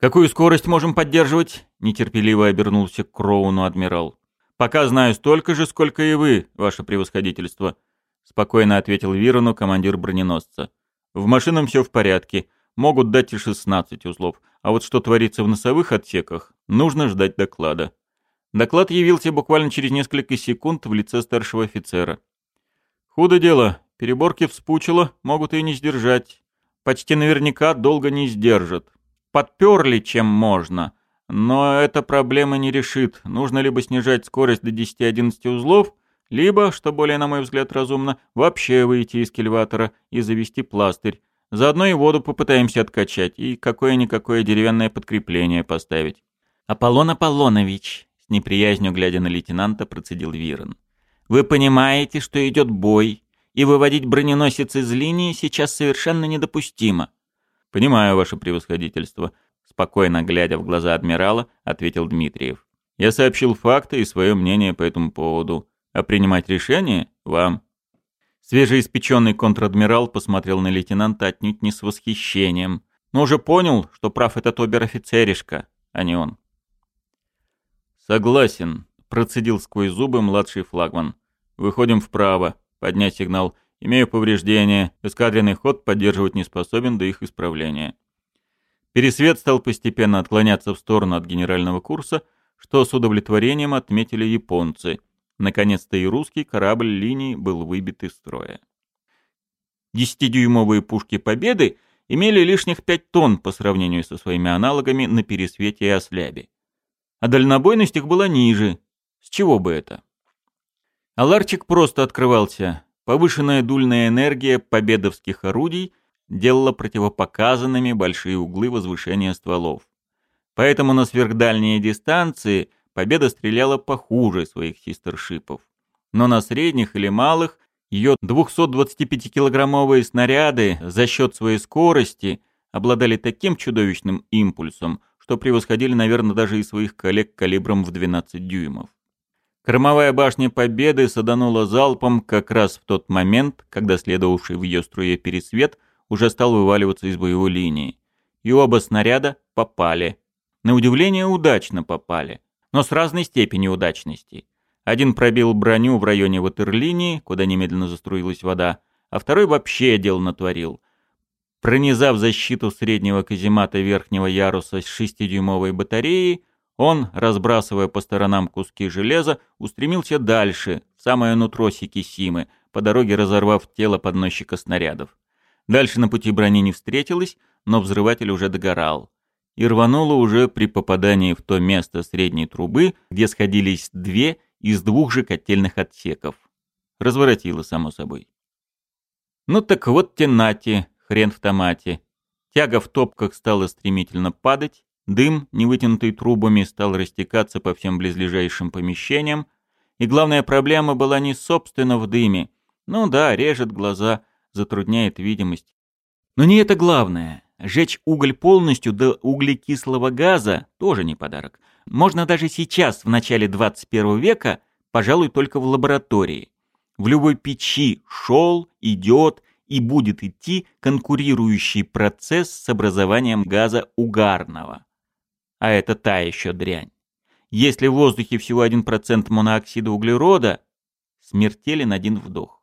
S2: «Какую скорость можем поддерживать?» — нетерпеливо обернулся к Кроуну адмирал. «Пока знаю столько же, сколько и вы, ваше превосходительство», — спокойно ответил Вирону командир броненосца. «В машинам все в порядке. Могут дать и 16 узлов. А вот что творится в носовых отсеках, нужно ждать доклада». Доклад явился буквально через несколько секунд в лице старшего офицера. «Худо дело. Переборки вспучило, могут и не сдержать. Почти наверняка долго не сдержат. Подперли, чем можно. Но эта проблема не решит. Нужно либо снижать скорость до 10-11 узлов, либо, что более, на мой взгляд, разумно, вообще выйти из кильватора и завести пластырь. Заодно и воду попытаемся откачать, и какое-никакое деревянное подкрепление поставить.
S4: «Аполлон Аполлонович, неприязнью глядя на лейтенанта, процедил Вирон. «Вы понимаете, что идет бой, и выводить броненосец из линии сейчас совершенно недопустимо».
S2: «Понимаю ваше превосходительство», — спокойно глядя в глаза адмирала, ответил Дмитриев. «Я сообщил факты и свое мнение по этому поводу, а принимать решение вам». Свежеиспеченный контр-адмирал посмотрел на лейтенанта отнюдь не с восхищением, но уже понял, что прав этот обер-офицеришка, а не он. «Согласен», — процедил сквозь зубы младший флагман. «Выходим вправо. Поднять сигнал. Имею повреждения. Эскадренный ход поддерживать не способен до их исправления». Пересвет стал постепенно отклоняться в сторону от генерального курса, что с удовлетворением отметили японцы. Наконец-то и русский корабль линии был выбит из строя. Десятидюймовые пушки «Победы» имели лишних 5 тонн по сравнению со своими аналогами на пересвете и ослябе а дальнобойность их была ниже. С чего бы это? Аларчик просто открывался. Повышенная дульная энергия победовских орудий делала противопоказанными большие углы возвышения стволов. Поэтому на сверхдальние дистанции победа стреляла похуже своих хистершипов. Но на средних или малых ее 225-килограммовые снаряды за счет своей скорости обладали таким чудовищным импульсом – что превосходили, наверное, даже и своих коллег калибром в 12 дюймов. Кормовая башня Победы саданула залпом как раз в тот момент, когда следовавший в ее струе пересвет уже стал вываливаться из боевой линии. И оба снаряда попали. На удивление, удачно попали, но с разной степенью удачности. Один пробил броню в районе ватерлинии, куда немедленно заструилась вода, а второй вообще дел натворил — Пронизав защиту среднего каземата верхнего яруса с шестидюймовой батареей, он, разбрасывая по сторонам куски железа, устремился дальше, в самое нутро Сикисимы, по дороге разорвав тело подносчика снарядов. Дальше на пути брони не встретилось, но взрыватель уже догорал. И рвануло уже при попадании в то место средней трубы, где сходились две из двух же котельных отсеков. Разворотило, само собой. «Ну так вот те нати», хрен в томате. Тяга в топках стала стремительно падать, дым, не вытянутый трубами, стал растекаться по всем близлежащим помещениям, и главная проблема была не собственно в дыме. Ну да, режет глаза, затрудняет видимость. Но не это главное. Жечь уголь полностью до углекислого газа тоже не подарок. Можно даже сейчас, в начале 21 века, пожалуй, только в лаборатории. В любой печи шел, идет и будет идти конкурирующий процесс с образованием газа угарного. А это та еще дрянь. Если в воздухе всего 1% монооксида углерода, смертелен один вдох.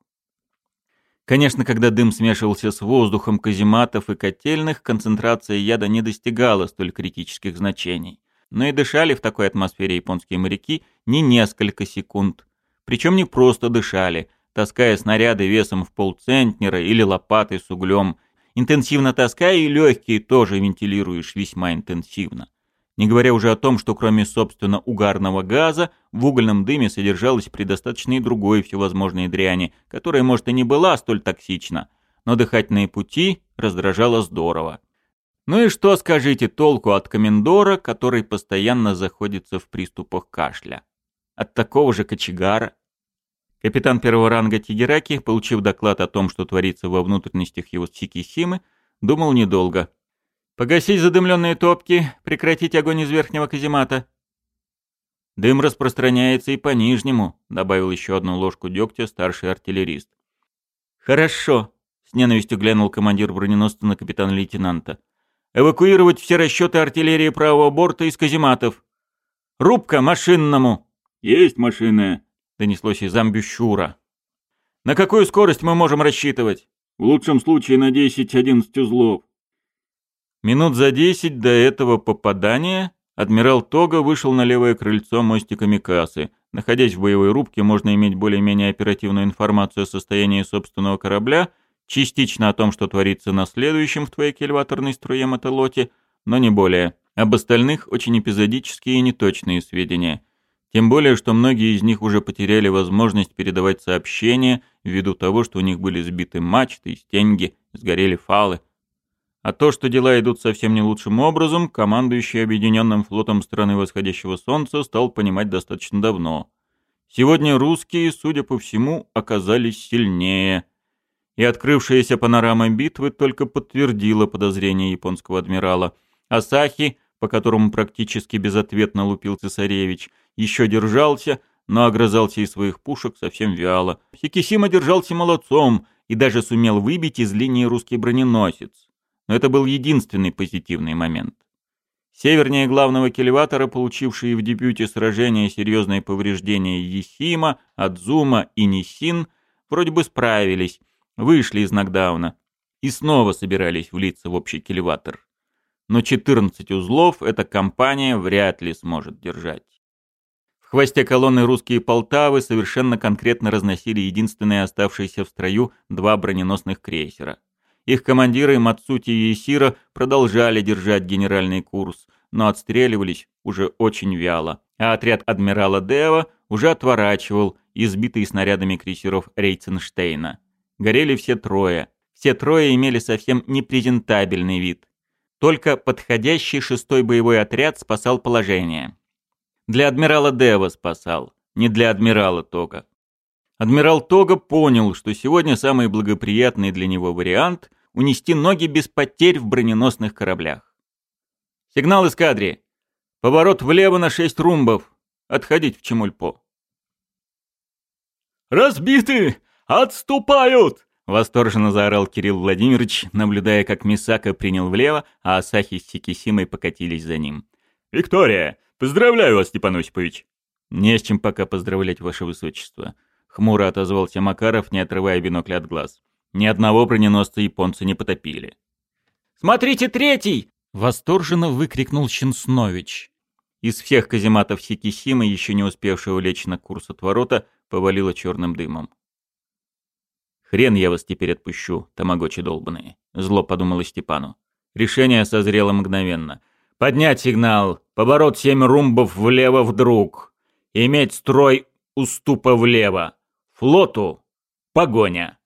S2: Конечно, когда дым смешивался с воздухом казематов и котельных, концентрация яда не достигала столь критических значений. Но и дышали в такой атмосфере японские моряки не несколько секунд. Причем не просто дышали –
S3: таская снаряды весом в полцентнера или лопаты с углем. Интенсивно таская и легкие тоже вентилируешь весьма интенсивно. Не говоря уже о том, что кроме, собственно, угарного газа, в угольном дыме содержалось предостаточно и другой всевозможной дряни, которая, может, и не была столь токсична, но дыхательные пути раздражала здорово. Ну и что, скажите, толку от комендора, который постоянно заходится в приступах кашля? От такого же кочегара? Капитан первого ранга Тигераки, получив доклад о том, что творится во внутренностях его Сикисимы, думал недолго. «Погасить задымленные топки, прекратить огонь из верхнего каземата». «Дым распространяется и по нижнему», — добавил еще одну ложку дегтя старший артиллерист. «Хорошо», — с ненавистью глянул командир броненосца на капитана-лейтенанта. «Эвакуировать все расчеты артиллерии правого борта из казематов. Рубка машинному!»
S5: «Есть машины!»
S3: донеслось из амбюшюра. «На какую скорость мы можем рассчитывать?»
S5: «В лучшем случае на 10-11 узлов».
S3: Минут за 10 до этого попадания адмирал Тога вышел на левое крыльцо мостика Микасы. Находясь в боевой рубке, можно иметь более-менее оперативную информацию о состоянии собственного корабля, частично о том, что творится на следующем в твоей кельваторной струе мотолоте, но не более. Об остальных очень эпизодические и неточные сведения – тем более, что многие из них уже потеряли возможность передавать сообщения ввиду того, что у них были сбиты мачты и стенги, сгорели фалы. А то, что дела идут совсем не лучшим образом, командующий Объединенным флотом страны восходящего солнца стал понимать достаточно давно. Сегодня русские, судя по всему, оказались сильнее. И открывшаяся панорама битвы только подтвердила подозрения японского адмирала. Асахи – по которому практически безответно лупил цесаревич, еще держался, но огрызался из своих пушек совсем вяло. Хикисима держался молодцом и даже сумел выбить из линии русский броненосец. Но это был единственный позитивный момент. Севернее главного келеватора, получившие в дебюте сражения серьезные повреждения Есима, Адзума и Нисин, вроде бы справились, вышли из нокдауна и снова собирались влиться в общий келеватор но 14 узлов эта компания вряд ли сможет держать. В хвосте колонны русские Полтавы совершенно конкретно разносили единственные оставшиеся в строю два броненосных крейсера. Их командиры Мацути и Исира продолжали держать генеральный курс, но отстреливались уже очень вяло, а отряд адмирала Дева уже отворачивал, избитые снарядами крейсеров Рейценштейна. Горели все трое. Все трое имели совсем непрезентабельный вид. Только подходящий шестой боевой отряд спасал положение. Для адмирала Дева спасал, не для адмирала Тога. Адмирал Тога понял, что сегодня самый благоприятный для него вариант – унести ноги без потерь в броненосных кораблях. Сигнал эскадре. Поворот влево на шесть румбов. Отходить в Чемульпо.
S5: «Разбиты! Отступают!»
S3: Восторженно заорал Кирилл Владимирович, наблюдая, как Мисака принял влево, а Асахи с Сикисимой покатились за ним.
S5: «Виктория! Поздравляю вас, Степан Осипович!»
S3: «Не с чем пока поздравлять, ваше высочество», — хмуро отозвался Макаров, не отрывая бинокля от глаз. «Ни одного броненосца японцы не потопили».
S2: «Смотрите, третий!»
S3: — восторженно выкрикнул Щенснович. Из всех казематов Сикисимы, еще не успевшего лечь на курс от ворота, повалило черным дымом. «Хрен я вас теперь отпущу, тамагочи долбанные», — зло подумала Степану. Решение созрело мгновенно. «Поднять сигнал, поворот семь румбов влево вдруг, иметь строй уступа влево, флоту — погоня».